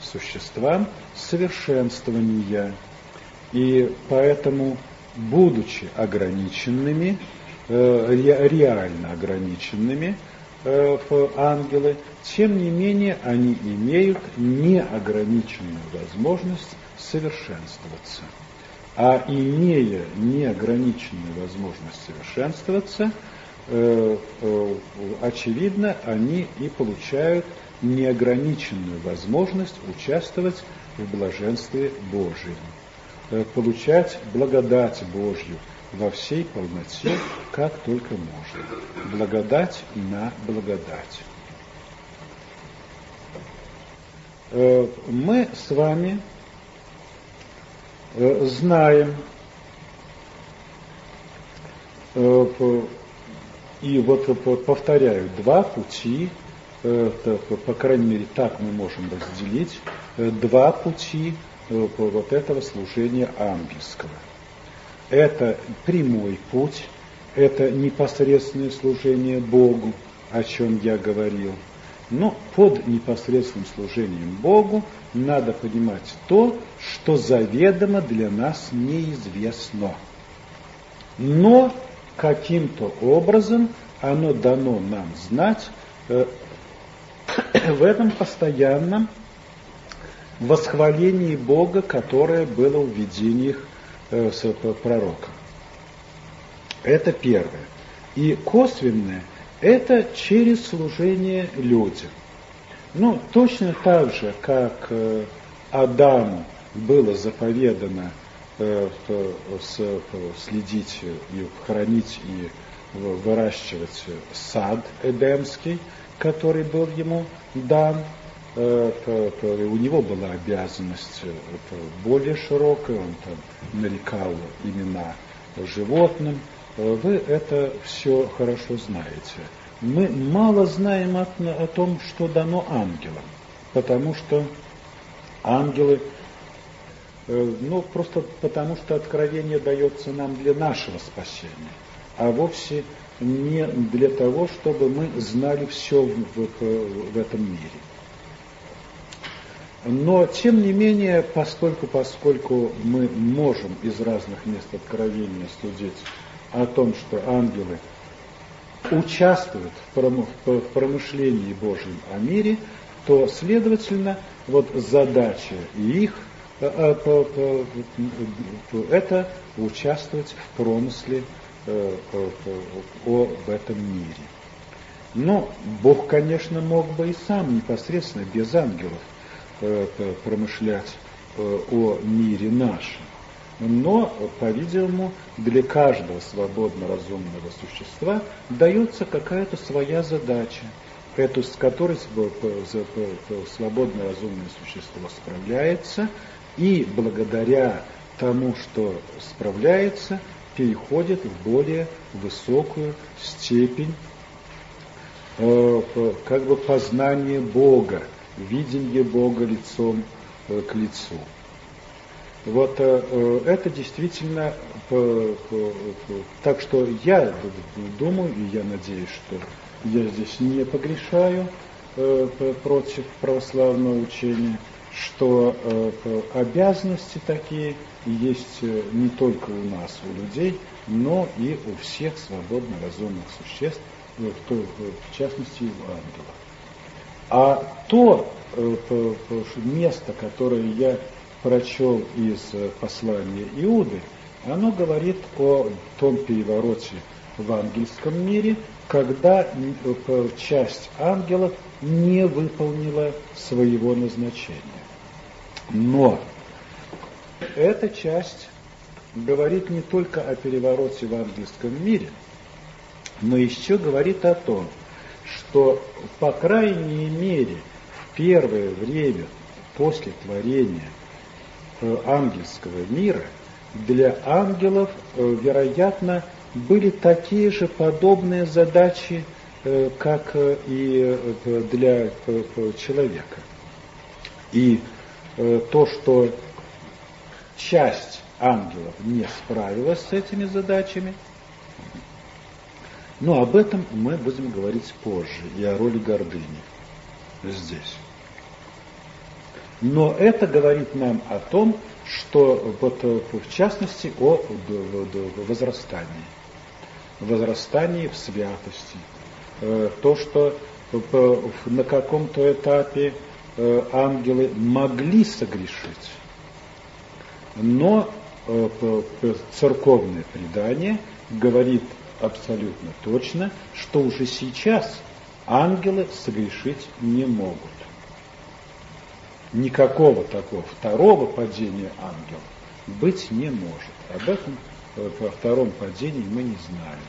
существам совершенствования. И поэтому, будучи ограниченными, э, реально ограниченными, э, ангелы, тем не менее они имеют неограниченную возможность совершенствоваться. А имея неограниченную возможность совершенствоваться – Э, э, очевидно, они и получают неограниченную возможность участвовать в блаженстве Божьем, э, получать благодать Божью во всей полноте, как только можно. Благодать на благодать. Мы с вами знаем и вот повторяю, два пути, э, по крайней мере так мы можем разделить, э, два пути э, вот этого служения ангельского. Это прямой путь, это непосредственное служение Богу, о чем я говорил. Но под непосредственным служением Богу надо понимать то, что заведомо для нас неизвестно. Но каким-то образом оно дано нам знать э, в этом постоянном восхвалении Бога, которое было в видениях э, с пророком. Это первое. И косвенное – это через служение людям. Ну, точно так же, как э, Адаму было заповедано э, следить и хранить и выращивать сад Эдемский, который был ему дан, э, у него была обязанность более широкая, он там нарекал имена животным, вы это все хорошо знаете. Мы мало знаем о, о том, что дано ангелам, потому что ангелы, э, ну просто потому что откровение дается нам для нашего спасения, а вовсе не для того, чтобы мы знали все в, в, в этом мире. Но, тем не менее, поскольку, поскольку мы можем из разных мест откровения судить о том, что ангелы участвуют в промышлении Божьем о мире, то, следовательно, вот задача их э, э, это участвовать в промысле э, об этом мире. Но Бог, конечно, мог бы и сам непосредственно без ангелов промышлять о мире нашем. Но, по-видимому, для каждого свободно разумного существа дается какая-то своя задача, эту, с которой свободно разумное существо справляется, и благодаря тому, что справляется, переходит в более высокую степень э, как бы познания Бога, видение Бога лицом э, к лицу. Вот э, э, это действительно так что я думаю и я надеюсь, что я здесь не погрешаю э, против православного учения, что обязанности такие есть не только у нас, у людей, но и у всех свободно разумных существ, в частности у ангелов. А то место, которое я прочел из э, послания Иуды, оно говорит о том перевороте в ангельском мире, когда э, часть ангелов не выполнила своего назначения. Но эта часть говорит не только о перевороте в ангельском мире, но еще говорит о том, что, по крайней мере, в первое время после творения – Э, ангельского мира для ангелов, э, вероятно, были такие же подобные задачи, э, как и для человека. И то, что часть ангелов не справилась с этими задачами, но об этом мы будем говорить позже, и о роли гордыни здесь. Но это говорит нам о том, что вот э, в частности о возрастании. Возрастании в святости. Э, то, что на каком-то этапе э, ангелы могли согрешить, но церковное предание говорит абсолютно точно, что уже сейчас ангелы согрешить не могут никакого такого второго падения ангелов быть не может. Об этом э, во втором падении мы не знаем.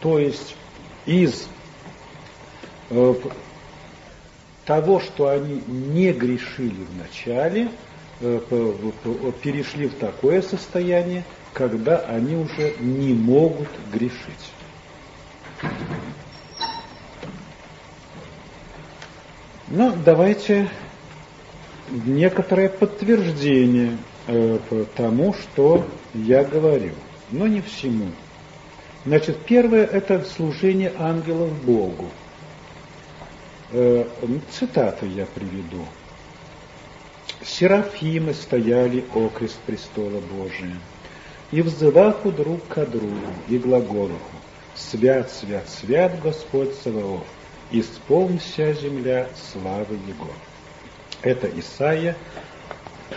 То есть из э, того, что они не грешили в начале, э, перешли в такое состояние, когда они уже не могут грешить. Ну, давайте некоторое подтверждение э, тому, что я говорю, но не всему. Значит, первое – это служение ангелов Богу. Цитату я приведу. Серафимы стояли окрест престола Божия, и взываху друг к другу, и глаголуху, «Свят, свят, свят Господь Саваоф, исполнься земля славы Его». Это Исаия,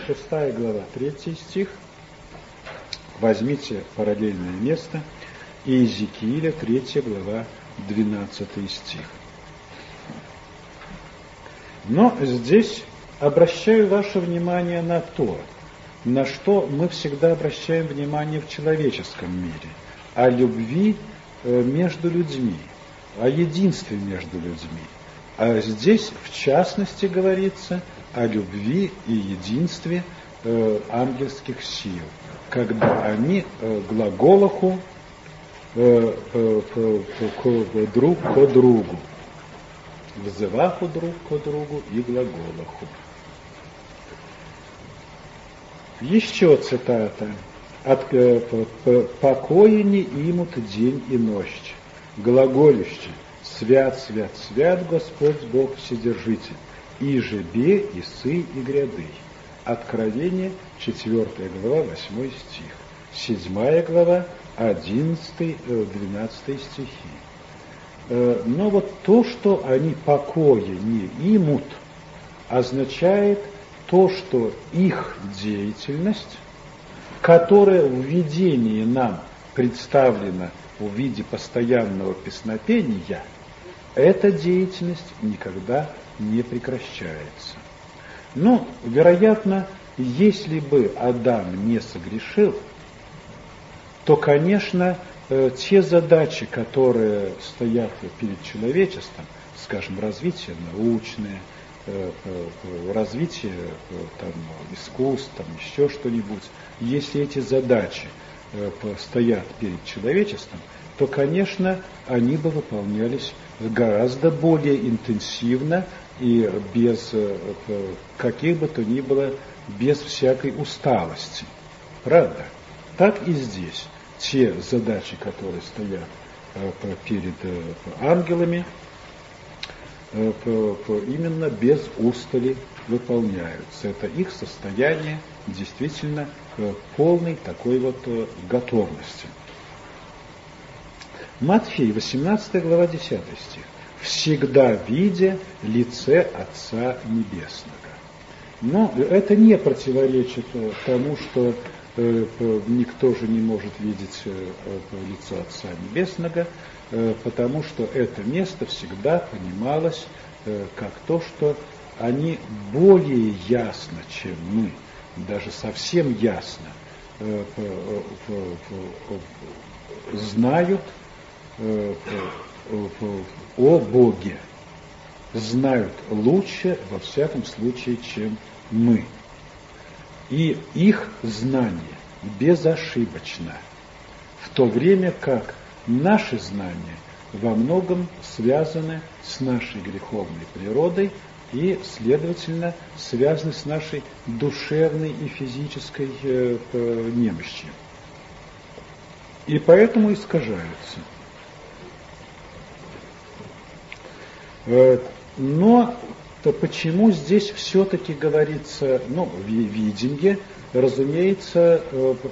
6 глава, 3 стих. Возьмите параллельное место. И Иезекииля, 3 глава, 12 стих. Но здесь обращаю ваше внимание на то, на что мы всегда обращаем внимание в человеческом мире, о любви э, между людьми, о единстве между людьми. А здесь, в частности, говорится о любви и единстве э, ангельских сил, когда они э, глаголоху э, э, друг к другу, взываху друг к другу и глаголоху. Еще цитата. От э, покоя не имут день и ночь, глаголюще, свят, свят, свят Господь Бог Вседержитель, и жебе, и сы, и гряды. Откровение, 4 глава, 8 стих. 7 глава, 11, 12 э, стихи. Э, но вот то, что они покоя не имут, означает то, что их деятельность, которая в видении нам представлена в виде постоянного песнопения, эта деятельность никогда не прекращается. Но, вероятно, если бы Адам не согрешил, то, конечно, э, те задачи, которые стоят перед человечеством, скажем, развитие научное, Э, э, развитие там, искусств, там, еще что-нибудь, если эти задачи стоят перед человечеством, то, конечно, они бы выполнялись гораздо более интенсивно и без каких бы то ни было, без всякой усталости. Правда? Так и здесь. Те задачи, которые стоят перед ангелами, Э, именно без устали выполняются. Это их состояние действительно э, полной такой вот э, готовности. Матфей, 18 глава, 10 стих. «Всегда видя лице Отца Небесного». Но это не противоречит тому, что никто же не может видеть лицо Отца Небесного, Э, потому что это место всегда понималось э, как то, что они более ясно, чем мы, даже совсем ясно э, знают о Боге, знают лучше, во всяком случае, чем мы. И их знание безошибочно, в то время как Наши знания во многом связаны с нашей греховной природой и, следовательно, связаны с нашей душевной и физической э, немощью. И поэтому искажаются. Э, но то почему здесь все-таки говорится, ну, видение, разумеется,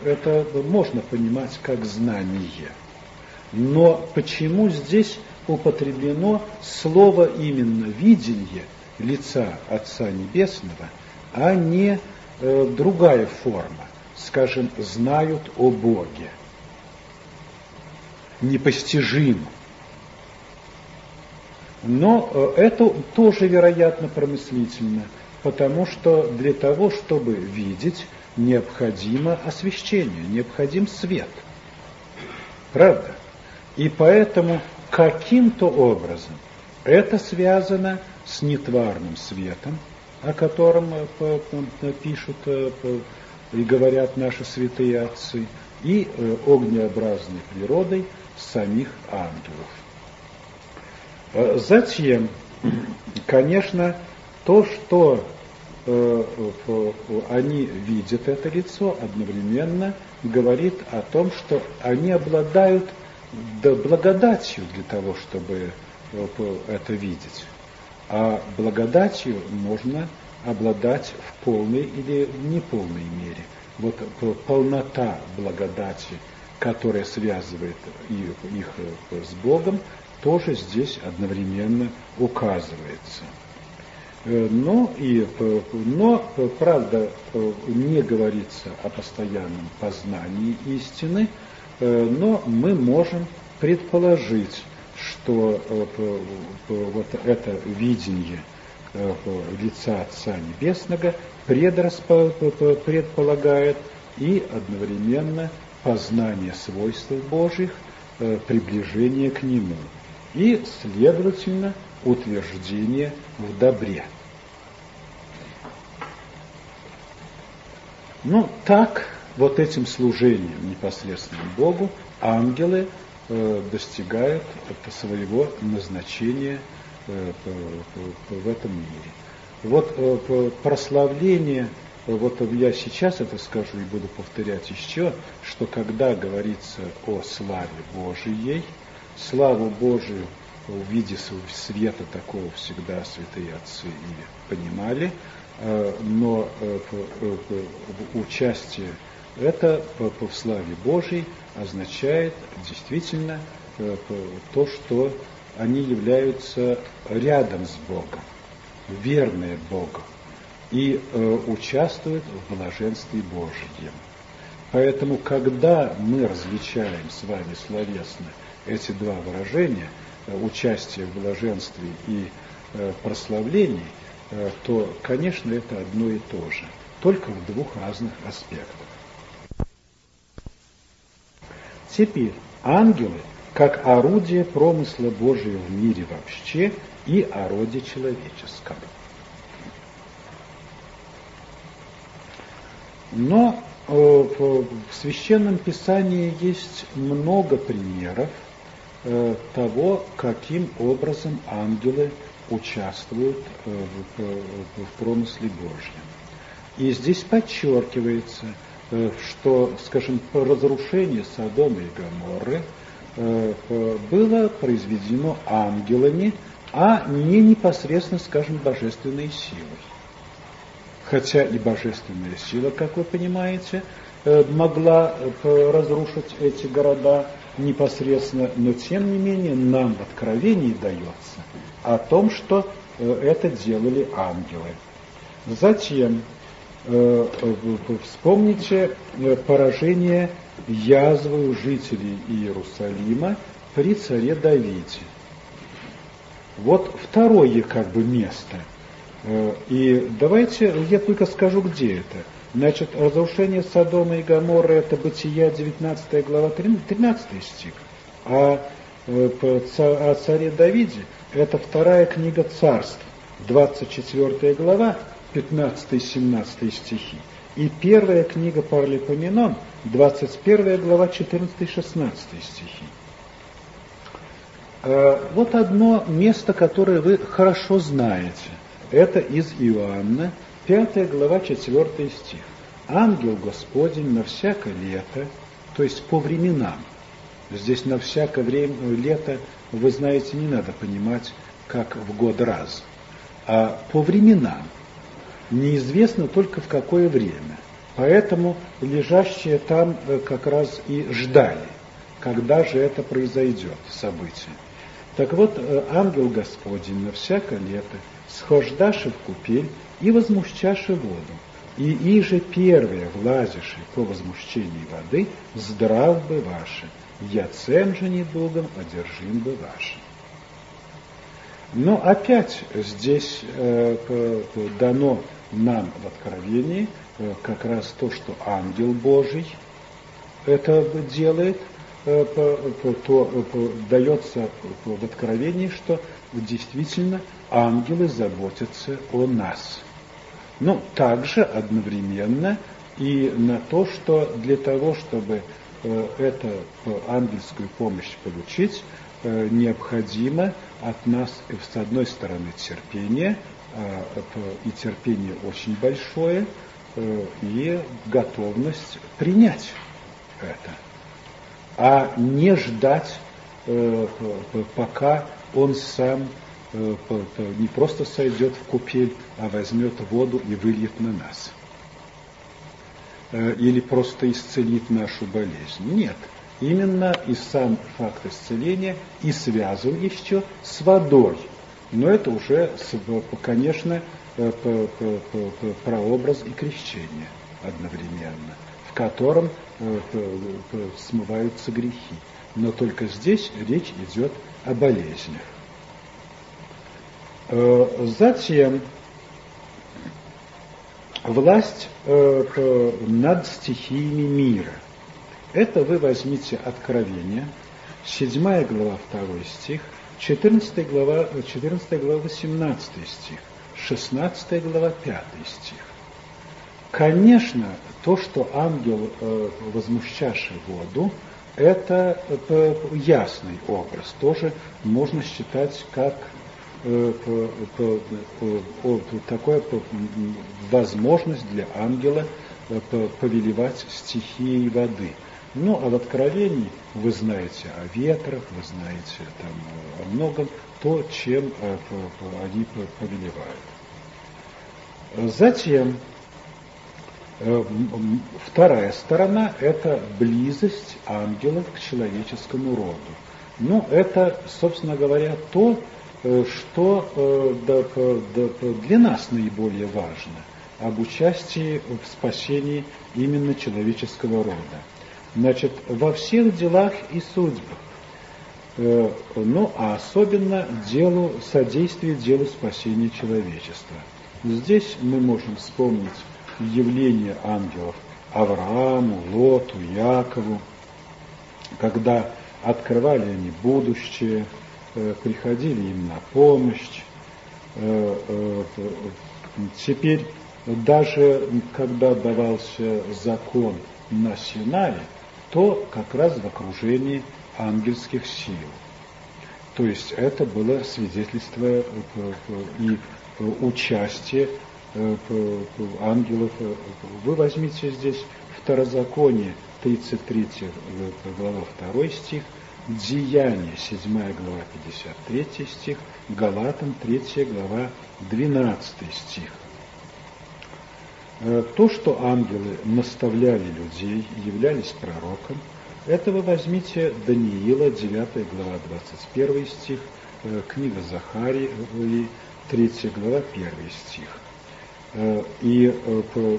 это можно понимать как знание – но почему здесь употреблено слово именно видение лица Отца Небесного, а не э, другая форма, скажем, знают о Боге, непостижимо. Но э, это тоже, вероятно, промыслительно, потому что для того, чтобы видеть, необходимо освещение, необходим свет. Правда? И поэтому каким-то образом это связано с нетварным светом, о котором э, пишут э, и говорят наши святые отцы, и огнеобразной природой самих ангелов. Затем, конечно, то, что они видят это лицо, одновременно говорит о том, что они обладают да благодатью для того, чтобы это видеть. а благодатью можно обладать в полной или в неполной мере. Вот полнота благодати, которая связывает их с Богом, тоже здесь одновременно указывается. Э, но, и, но, правда, не говорится о постоянном познании истины, э, но мы можем предположить, что э, вот это видение лица Отца Небесного предполагает и одновременно познание свойств Божьих, приближение к Нему и, следовательно, утверждение в добре. Ну, так, вот этим служением непосредственно Богу ангелы э, достигают своего назначения э, в этом мире. Вот э, прославление, вот я сейчас это скажу и буду повторять еще, что когда говорится о славе Божией, славу Божию в виде света такого всегда святые отцы и понимали, э, но э, э, участие это в славе Божьей означает действительно то, что они являются рядом с Богом, верные Богу, и участвуют в блаженстве Божьем. Поэтому, когда мы различаем с вами словесно эти два выражения, э, участие в блаженстве и э, прославлении, э, то, конечно, это одно и то же, только в двух разных аспектах. Теперь ангелы как орудие промысла Божия в мире вообще и о роде человеческом. Но в Священном Писании есть много примеров того, каким образом ангелы участвуют э, в, в, в промысле Божьем. И здесь подчеркивается, э, что, скажем, разрушение Содома и Гоморры было произведено ангелами, а не непосредственно, скажем, божественной силой. Хотя и божественная сила, как вы понимаете, могла разрушить эти города, непосредственно, но тем не менее нам в откровении дается о том, что э, это делали ангелы. Затем э, вспомните э, поражение язвы жителей Иерусалима при царе Давиде. Вот второе как бы место. И давайте я только скажу, где это. Значит, разрушение Содома и Гаморы это Бытия 19 глава 13 стих, а э, о царе Давиде это вторая книга царств, 24 глава, 15-17 стихи. И первая книга Парлипоменон, 21 глава, 14-16 стихи. Э, вот одно место, которое вы хорошо знаете. Это из Иоанна, 5 глава, 4 стих. Ангел Господень на всякое лето, то есть по временам. Здесь на всякое время, лето, вы знаете, не надо понимать, как в год раз, а по временам. Неизвестно только в какое время. Поэтому лежащие там э, как раз и ждали, когда же это произойдет, событие. Так вот, э, ангел Господень на всякое лето, схождаши в купель, и возмущаши воду, и иже первые влазиши по возмущении воды, здрав бы ваше, яцем же недугом одержим бы ваше. Но опять здесь э, дано нам в Откровении э, как раз то, что ангел Божий это делает, э, то, то дается в Откровении, что действительно ангелы заботятся о нас – но также одновременно и на то, что для того, чтобы э, эту ангельскую помощь получить, э, необходимо от нас, с одной стороны, терпение, а, и терпение очень большое, э, и готовность принять это, а не ждать, пока он сам не просто сойдет в купель, а возьмет воду и выльет на нас. Или просто исцелит нашу болезнь. Нет. Именно и сам факт исцеления и связан еще с водой. Но это уже, конечно, прообраз и крещение одновременно, в котором смываются грехи. Но только здесь речь идет о болезнях. Э, затем власть э, над стихиями мира. Это вы возьмите Откровение, 7 глава 2 стих, 14 глава, 14 глава 18 стих, 16 глава 5 стих. Конечно, то, что ангел, э, возмущавший воду, это ясный образ. Тоже можно считать как э, такая возможность для ангела э, повелевать стихией воды. Ну, а в Откровении вы знаете о ветрах, вы знаете там о многом, то, чем они повелевают. Затем Э, вторая сторона – это близость ангелов к человеческому роду. Ну, это, собственно говоря, то, э, что э, для нас наиболее важно об участии в спасении именно человеческого рода. Значит, во всех делах и судьбах, ну, а особенно делу, содействие делу спасения человечества. Здесь мы можем вспомнить явление ангелов Аврааму, Лоту, Якову, когда открывали они будущее, э, приходили им на помощь. Э, э, теперь даже когда давался закон на Синае, то как раз в окружении ангельских сил. То есть это было свидетельство и участие ангелов. Э, вы возьмите здесь Второзаконие, 33 глава 2 стих, Деяние, 7 глава 53 стих, Галатам, 3 глава 12 стих. Э, то, что ангелы наставляли людей, являлись пророком, это вы возьмите Даниила, 9 глава 21 стих, книга Захарии, 3 глава 1 стих. Э, и э,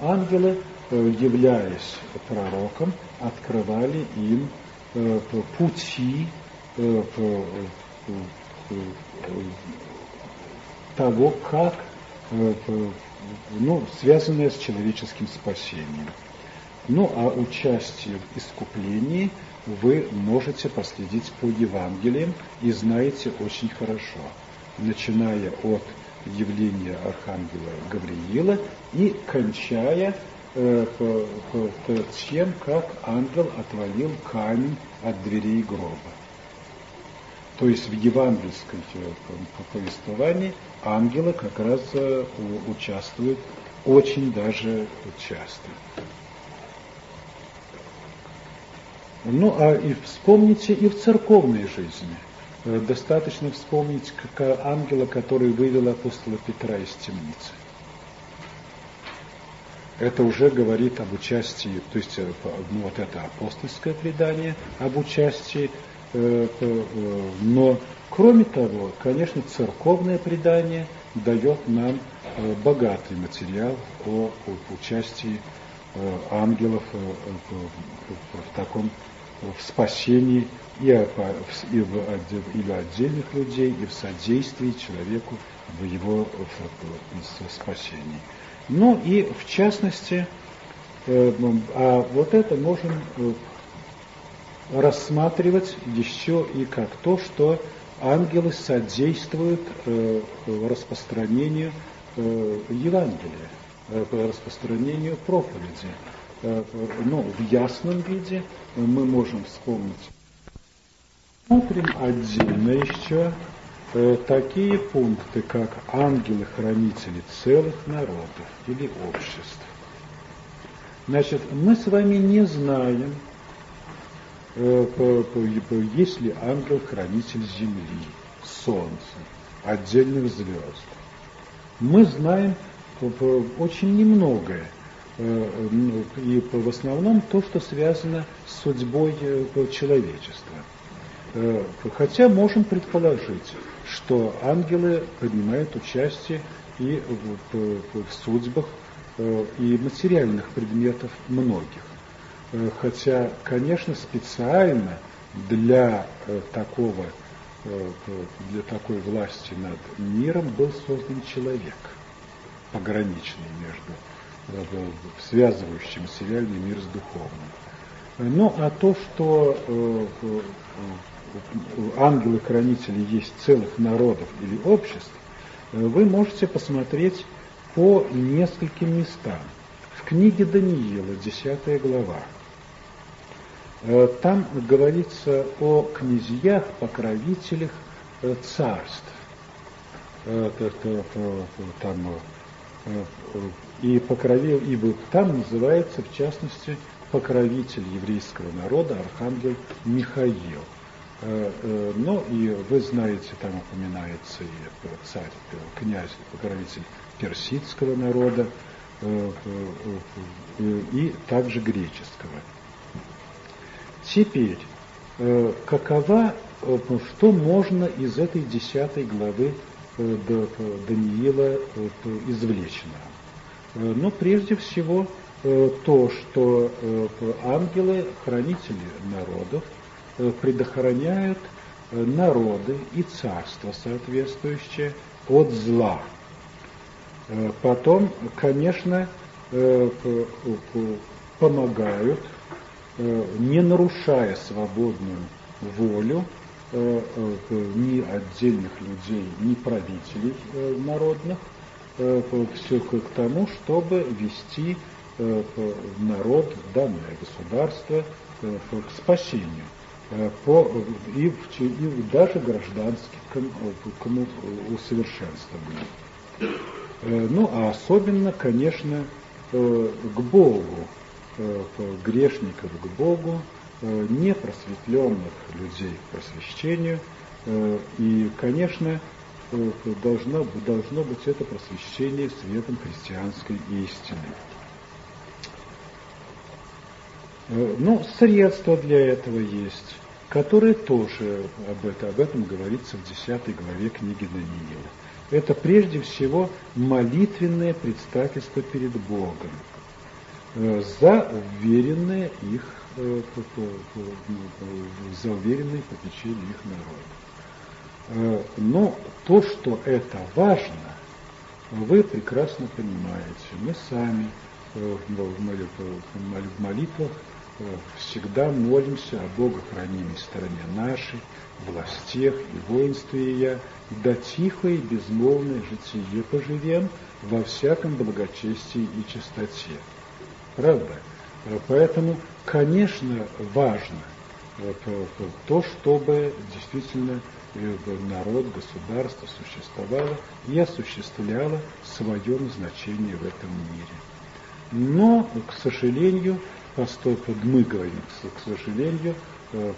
ангелы, э, являясь пророком, открывали им пути того, как, ну, связанное с человеческим спасением. Ну, а участие в искуплении вы можете последить по Евангелиям и знаете очень хорошо, начиная от явления Архангела Гавриила и кончая э, тем, как ангел отвалил камень от дверей гроба. То есть в евангельском повествовании ангелы как раз э, участвуют очень даже часто. Ну а и вспомните и в церковной жизни. Э, достаточно вспомнить как ангела, который вывел апостола Петра из темницы. Это уже говорит об участии, то есть э, ну, вот это апостольское предание об участии, э, но кроме того, конечно, церковное предание дает нам богатый материал о участии ангелов в таком в спасении и, и, в, и в отдельных людей, и в содействии человеку в его спасении. Ну и в частности, э, а вот это можем э, рассматривать еще и как то, что ангелы содействуют э, распространению Евангелия, распространению проповеди. Но в ясном виде мы можем вспомнить Смотрим отдельно еще э, такие пункты, как ангелы-хранители целых народов или обществ. Значит, мы с вами не знаем, э, есть ли ангел-хранитель земли, солнца, отдельных звезд. Мы знаем очень немногое, и в основном то, что связано с судьбой человечества. Хотя можем предположить, что ангелы принимают участие и в, в, в судьбах и материальных предметов многих. Хотя, конечно, специально для такого для такой власти над миром был создан человек, пограничный между связывающим реальный мир с духовным. Ну, а то, что э, э, ангелы-хранители есть целых народов или обществ, э, вы можете посмотреть по нескольким местам. В книге Даниила, 10 глава, Э, там говорится о князьях, покровителях э, царств. Там, и покровил, ибо там называется, в частности, покровитель еврейского народа, архангел Михаил. Ну и вы знаете, там упоминается и царь, князь, покровитель персидского народа и также греческого. Теперь, э, какова, э, что можно из этой десятой главы э, Даниила извлечь нам? Но прежде всего то, что ангелы, хранители народов, предохраняют народы и царства соответствующие от зла. Потом, конечно, помогают Э, не нарушая свободную волю э, э, ни отдельных людей, ни правителей народных, все к тому, чтобы вести народ, данное государство к спасению по, и, и даже гражданскому к усовершенствованию. Ну, а особенно, конечно, к Богу, Э, грешников к Богу, э, непросветленных людей к просвещению. Э, и, конечно, должно, должно быть это просвещение светом христианской истины. Но средства для этого есть, которые тоже об этом, об этом говорится в 10 главе книги Даниила. Это прежде всего молитвенное предстательство перед Богом – Э, за уверенное их, э, за уверенное попечение их народа. Э, но то, что это важно, вы прекрасно понимаете. Мы сами в молитвах всегда молимся о богохранимой стороне нашей, властях и воинстве я, да тихо и безмолвное житие поживем во всяком благочестии и чистоте. Правда? Поэтому, конечно, важно то, чтобы действительно э, народ, государство существовало и осуществляло свое назначение в этом мире. Но, к сожалению, постольку, мы говорим, к сожалению, э,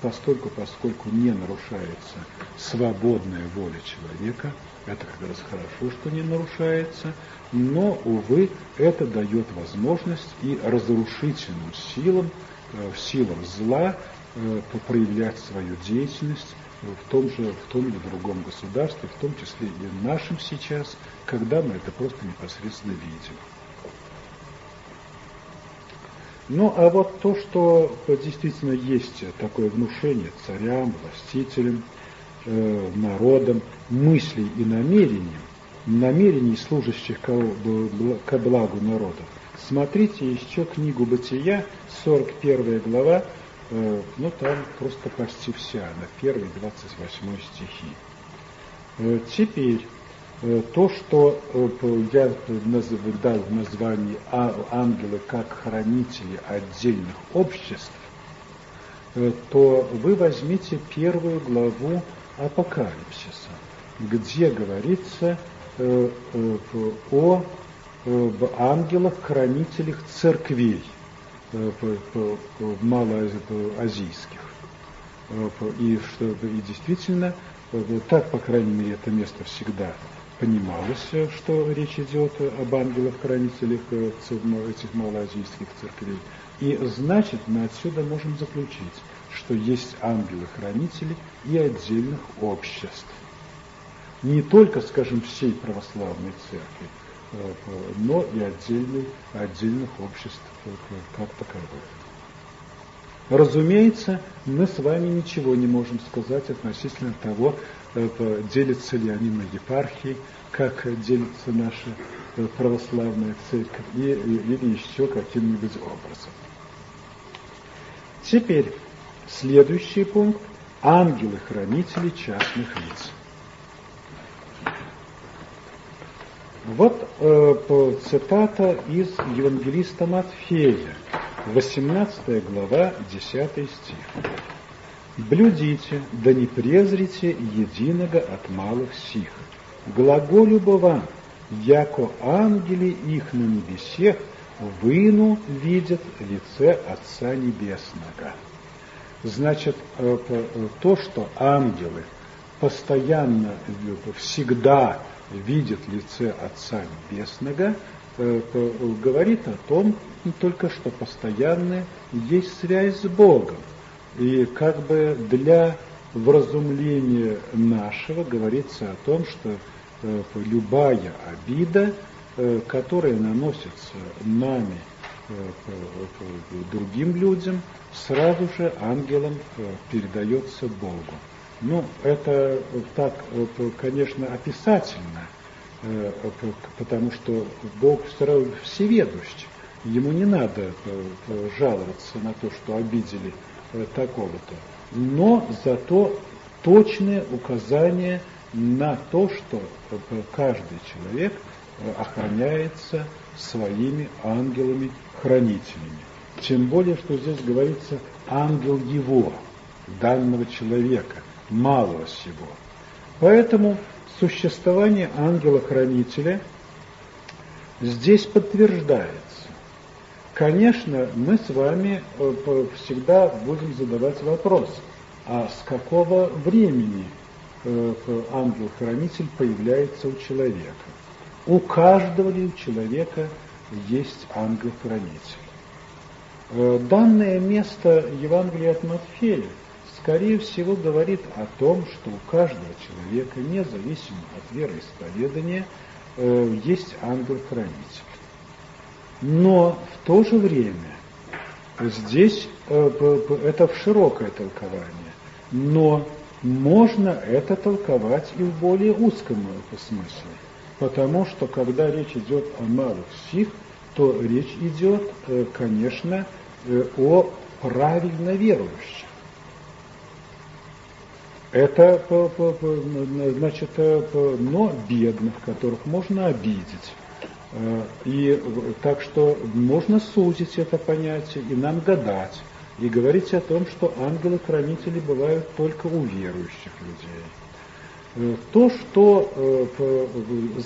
постольку, поскольку не нарушается свободная воля человека, это как раз хорошо, что не нарушается, но, увы, это дает возможность и разрушительным силам, э, силам зла э, проявлять свою деятельность в том же, в том или другом государстве, в том числе и нашем сейчас, когда мы это просто непосредственно видим. Ну, а вот то, что действительно есть такое внушение царям, властителям, э, народам, мыслей и намерений, намерений, служащих ко благу народов. Смотрите еще книгу «Бытия», 41 глава, э, ну там просто почти вся, на 1 28 стихи. Э, теперь, то, что я дал в названии «А, ангелы как хранители отдельных обществ, то вы возьмите первую главу Апокалипсиса, где говорится э, э, о э, ангелах-хранителях церквей малоазийских. И, что, и действительно так, по крайней мере, это место всегда понималось, что речь идет об ангелах-хранителях этих малоазийских церквей. И значит, мы отсюда можем заключить, что есть ангелы-хранители и отдельных обществ. Не только, скажем, всей православной церкви, э, но и отдельных, отдельных обществ э, как таковых. Разумеется, мы с вами ничего не можем сказать относительно того, э, делятся ли они на епархии, как делится наша православная церковь, или еще каким-нибудь образом. Теперь следующий пункт – ангелы-хранители частных лиц. Вот э, цитата из Евангелиста Матфея, 18 глава, 10 стих. «Блюдите, да не презрите единого от малых сих. Глаголю бы вам, яко ангели их на небесех выну видят лице Отца Небесного. Значит, э, э, то, что ангелы постоянно, э, всегда видят лице Отца Небесного, говорит о том только, что постоянно есть связь с Богом. И как бы для вразумления нашего говорится о том, что любая обида Э, которые наносятся нами э, другим людям, сразу же ангелам э, передается Богу. Ну, это так, конечно, описательно, потому что Бог все равно всеведущий. Ему не надо жаловаться на то, что обидели такого-то. Но зато точное указание на то, что каждый человек – охраняется своими ангелами-хранителями. Тем более, что здесь говорится ангел его, данного человека, малого всего. Поэтому существование ангела-хранителя здесь подтверждается. Конечно, мы с вами э, всегда будем задавать вопрос, а с какого времени э, ангел-хранитель появляется у человека? У каждого ли человека есть ангел-хранитель. Э, данное место Евангелия от Матфея, скорее всего, говорит о том, что у каждого человека, независимо от вероисповедания, есть ангел-хранитель. Но в то же время здесь э, это в широкое толкование, но можно это толковать и в более узком смысле. Потому что когда речь идет о малых сих, то речь идет, э, конечно, э, о правильно верующих. Это, значит, э, но бедных, которых можно обидеть. И так что можно сузить это понятие и нам гадать, и говорить о том, что ангелы-хранители бывают только у верующих людей. Э, то, что э,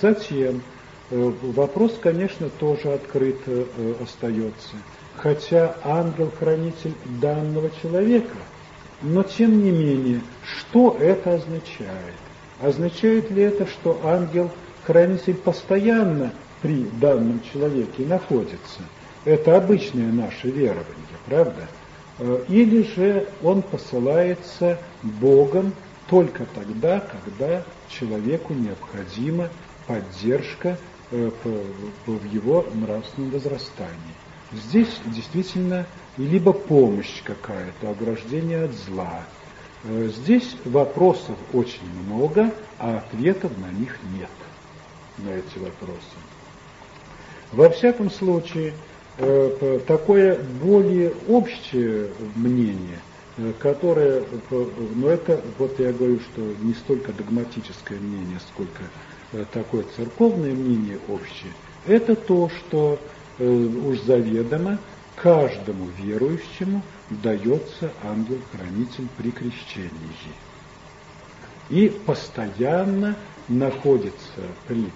затем э, вопрос, конечно, тоже открыт остается. Хотя ангел-хранитель данного человека, но тем не менее, что это означает? Означает ли это, что ангел-хранитель постоянно при данном человеке находится? Это обычное наше верование, правда? Или же он посылается Богом только тогда, когда человеку необходима поддержка э, в его нравственном возрастании. Здесь действительно либо помощь какая-то, ограждение от зла. Э, здесь вопросов очень много, а ответов на них нет, на эти вопросы. Во всяком случае, э, такое более общее мнение – Э, которое, но это, вот я говорю, что не столько догматическое мнение, сколько э, такое церковное мнение общее, это то, что уж заведомо каждому верующему дается ангел-хранитель при крещении. И постоянно находится при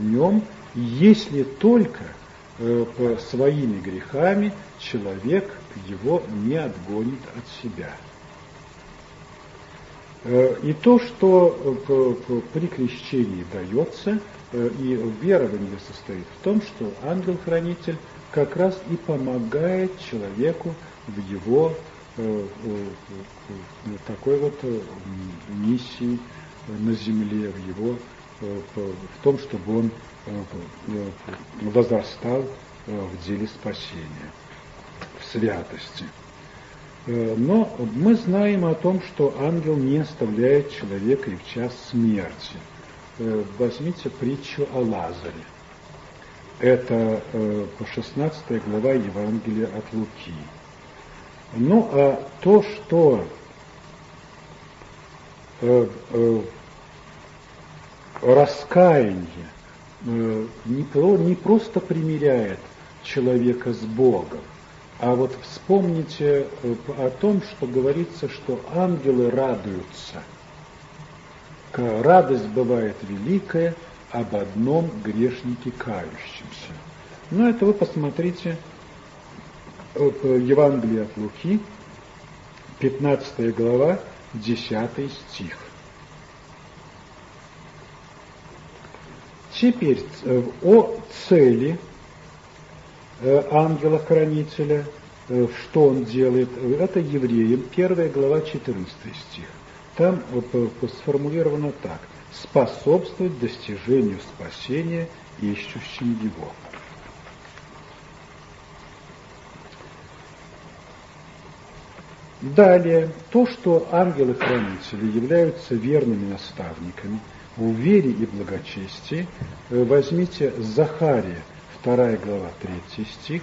нем, если только своими грехами человек его не отгонит от себя. И то, что при крещении дается, и верование состоит в том, что ангел-хранитель как раз и помогает человеку в его такой вот миссии на земле, в его в том, чтобы он возрастал в деле спасения, в святости. Э, но мы знаем о том, что ангел не оставляет человека и в час смерти. Э, возьмите притчу о Лазаре. Это 16 э, глава Евангелия от Луки. Ну, а то, что раскаяние не, не просто примиряет человека с Богом, а вот вспомните э, о том, что говорится, что ангелы радуются. Радость бывает великая об одном грешнике кающемся. Ну, это вы посмотрите в Евангелии от Луки, 15 глава, 10 стих. Теперь э, о цели Э, ангела-хранителя, э, что он делает, это евреям, первая глава, 14 стих. Там сформулировано так. Способствовать достижению спасения ищущим его. Далее, то, что ангелы-хранители являются верными наставниками в вере и благочестии, э, возьмите Захария, 2 глава, 3 стих,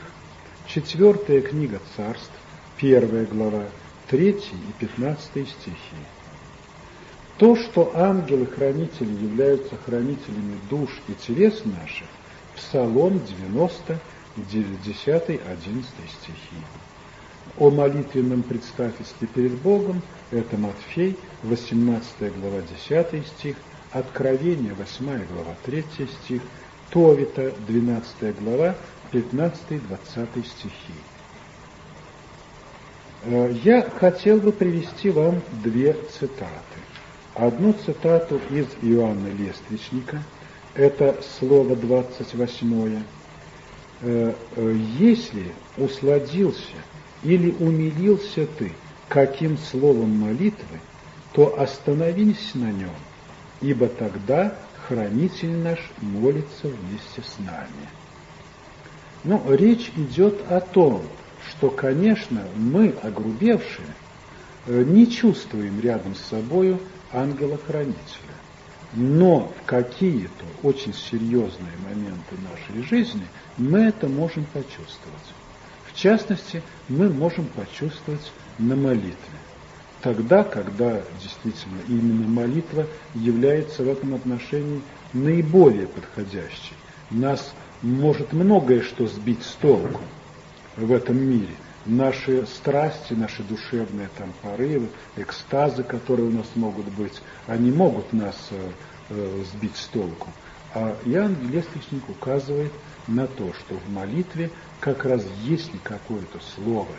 4 книга царств, 1 глава, 3 и 15 стихи. То, что ангелы-хранители являются хранителями душ и телес наших, Псалом 90, 10, 11 стихи. О молитвенном представительстве перед Богом это Матфей, 18 глава, 10 стих, Откровение, 8 глава, 3 стих, Товита, 12 глава, 15-20 стихи. Э, я хотел бы привести вам две цитаты. Одну цитату из Иоанна Лествичника, это слово 28. «Э, э, «Если усладился или умилился ты каким словом молитвы, то остановись на нем, ибо тогда хранитель наш молится вместе с нами. Но речь идет о том, что, конечно, мы, огрубевшие, э, не чувствуем рядом с собою ангела-хранителя. Но в какие-то очень серьезные моменты нашей жизни мы это можем почувствовать. В частности, мы можем почувствовать на молитве тогда, когда действительно именно молитва является в этом отношении наиболее подходящей. Нас может многое что сбить с толку в этом мире. Наши страсти, наши душевные там порывы, экстазы, которые у нас могут быть, они могут нас э, э сбить с толку. А Иоанн Лествичник указывает на то, что в молитве как раз если какое-то слово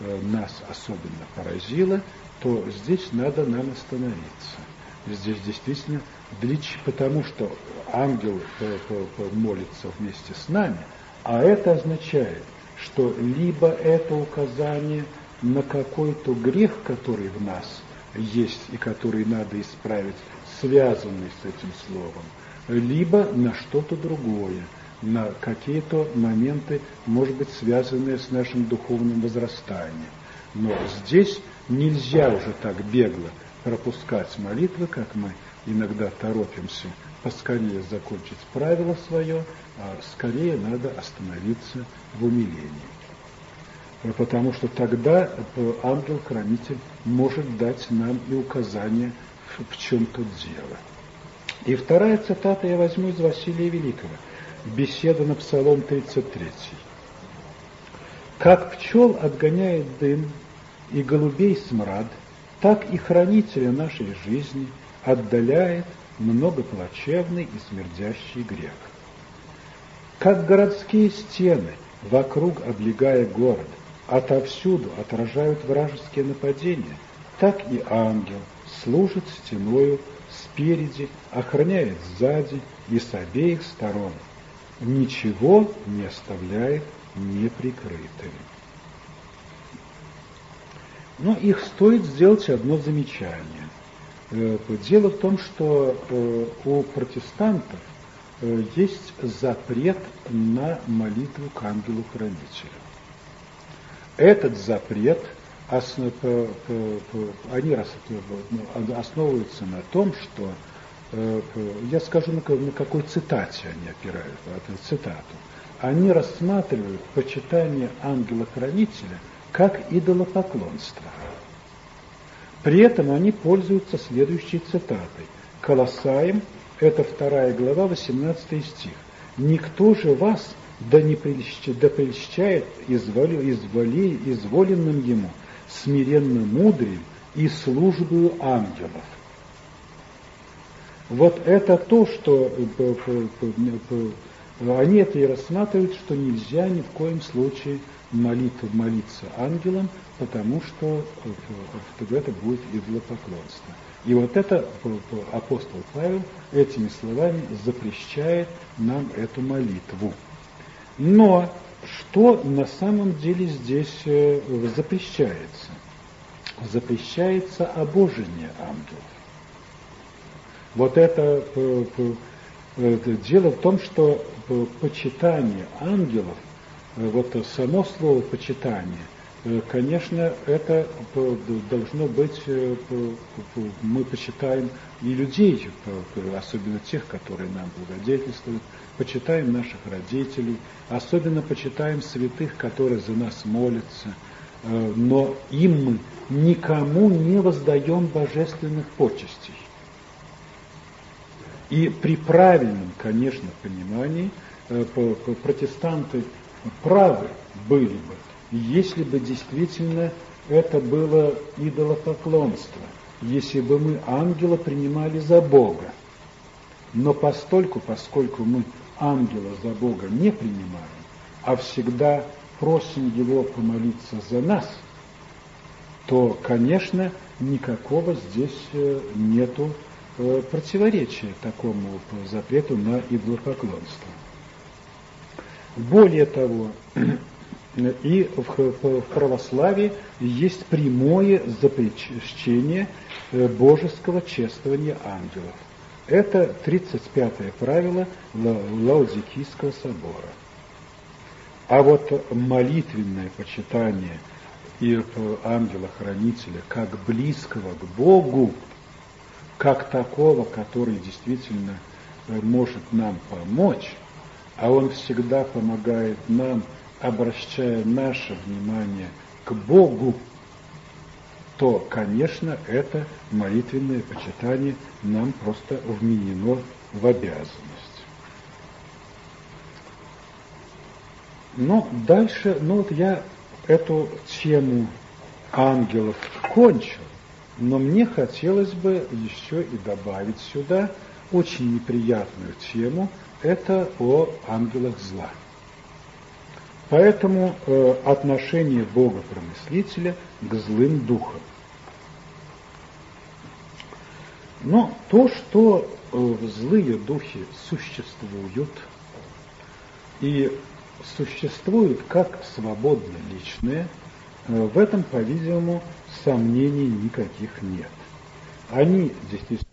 э, нас особенно поразило, то здесь надо нам остановиться. Здесь действительно, потому что ангел молится вместе с нами, а это означает, что либо это указание на какой-то грех, который в нас есть и который надо исправить, связанный с этим словом, либо на что-то другое, на какие-то моменты, может быть, связанные с нашим духовным возрастанием. Но здесь нельзя уже так бегло пропускать молитвы, как мы иногда торопимся поскорее закончить правило свое, а скорее надо остановиться в умилении. Потому что тогда э, ангел-хранитель может дать нам и указание, в чем тут дело. И вторая цитата я возьму из Василия Великого. Беседа на Псалом 33. «Как пчел отгоняет дым и голубей смрад, так и хранителя нашей жизни отдаляет многоплачевный и смердящий грех. Как городские стены, вокруг облегая город, отовсюду отражают вражеские нападения, так и ангел служит стеною спереди, охраняет сзади и с обеих сторон, ничего не оставляет неприкрытым. Но их стоит сделать одно замечание. Э, дело в том, что э, у протестантов э, есть запрет на молитву к ангелу-хранителю. Этот запрет они основываются на том, что я скажу, на какой цитате они опирают, цитату. Они рассматривают почитание ангела-хранителя как идолопоклонство. При этом они пользуются следующей цитатой. Колоссаем, это вторая глава, 18 стих. «Никто же вас да не прельщает, да прельщает изволи, изволи, изволенным ему, смиренно мудрым и службою ангелов». Вот это то, что э, они это и рассматривают, что нельзя ни в коем случае молитву молиться ангелам, потому что это будет идолопоклонство. И вот это апостол Павел этими словами запрещает нам эту молитву. Но что на самом деле здесь э, запрещается? Запрещается обожение ангелов. Вот это дело в том, что почитание ангелов – Э, вот само слово почитание, э, конечно, это должно быть, э, мы почитаем и людей, особенно тех, которые нам благодетельствуют, почитаем наших родителей, особенно почитаем святых, которые за нас молятся, но им мы никому не воздаем божественных почестей. И при правильном, конечно, понимании протестанты правы были бы, если бы действительно это было идолопоклонство, если бы мы ангела принимали за Бога. Но постольку, поскольку мы ангела за Бога не принимаем, а всегда просим его помолиться за нас, то, конечно, никакого здесь э, нету э, противоречия такому запрету на идолопоклонство. Более того, и в православии есть прямое запрещение э, божеского чествования ангелов. Это 35-е правило Лаудикийского собора. А вот молитвенное почитание и ангела-хранителя как близкого к Богу, как такого, который действительно э, может нам помочь, а Он всегда помогает нам, обращая наше внимание к Богу, то, конечно, это молитвенное почитание нам просто вменено в обязанность. Но дальше, ну вот я эту тему ангелов кончил, но мне хотелось бы еще и добавить сюда очень неприятную тему – это о ангелах зла. Поэтому э, отношение Бога-промыслителя к злым духам. Но то, что э, злые духи существуют, и существуют как свободно личные, э, в этом, по-видимому, сомнений никаких нет. Они действительно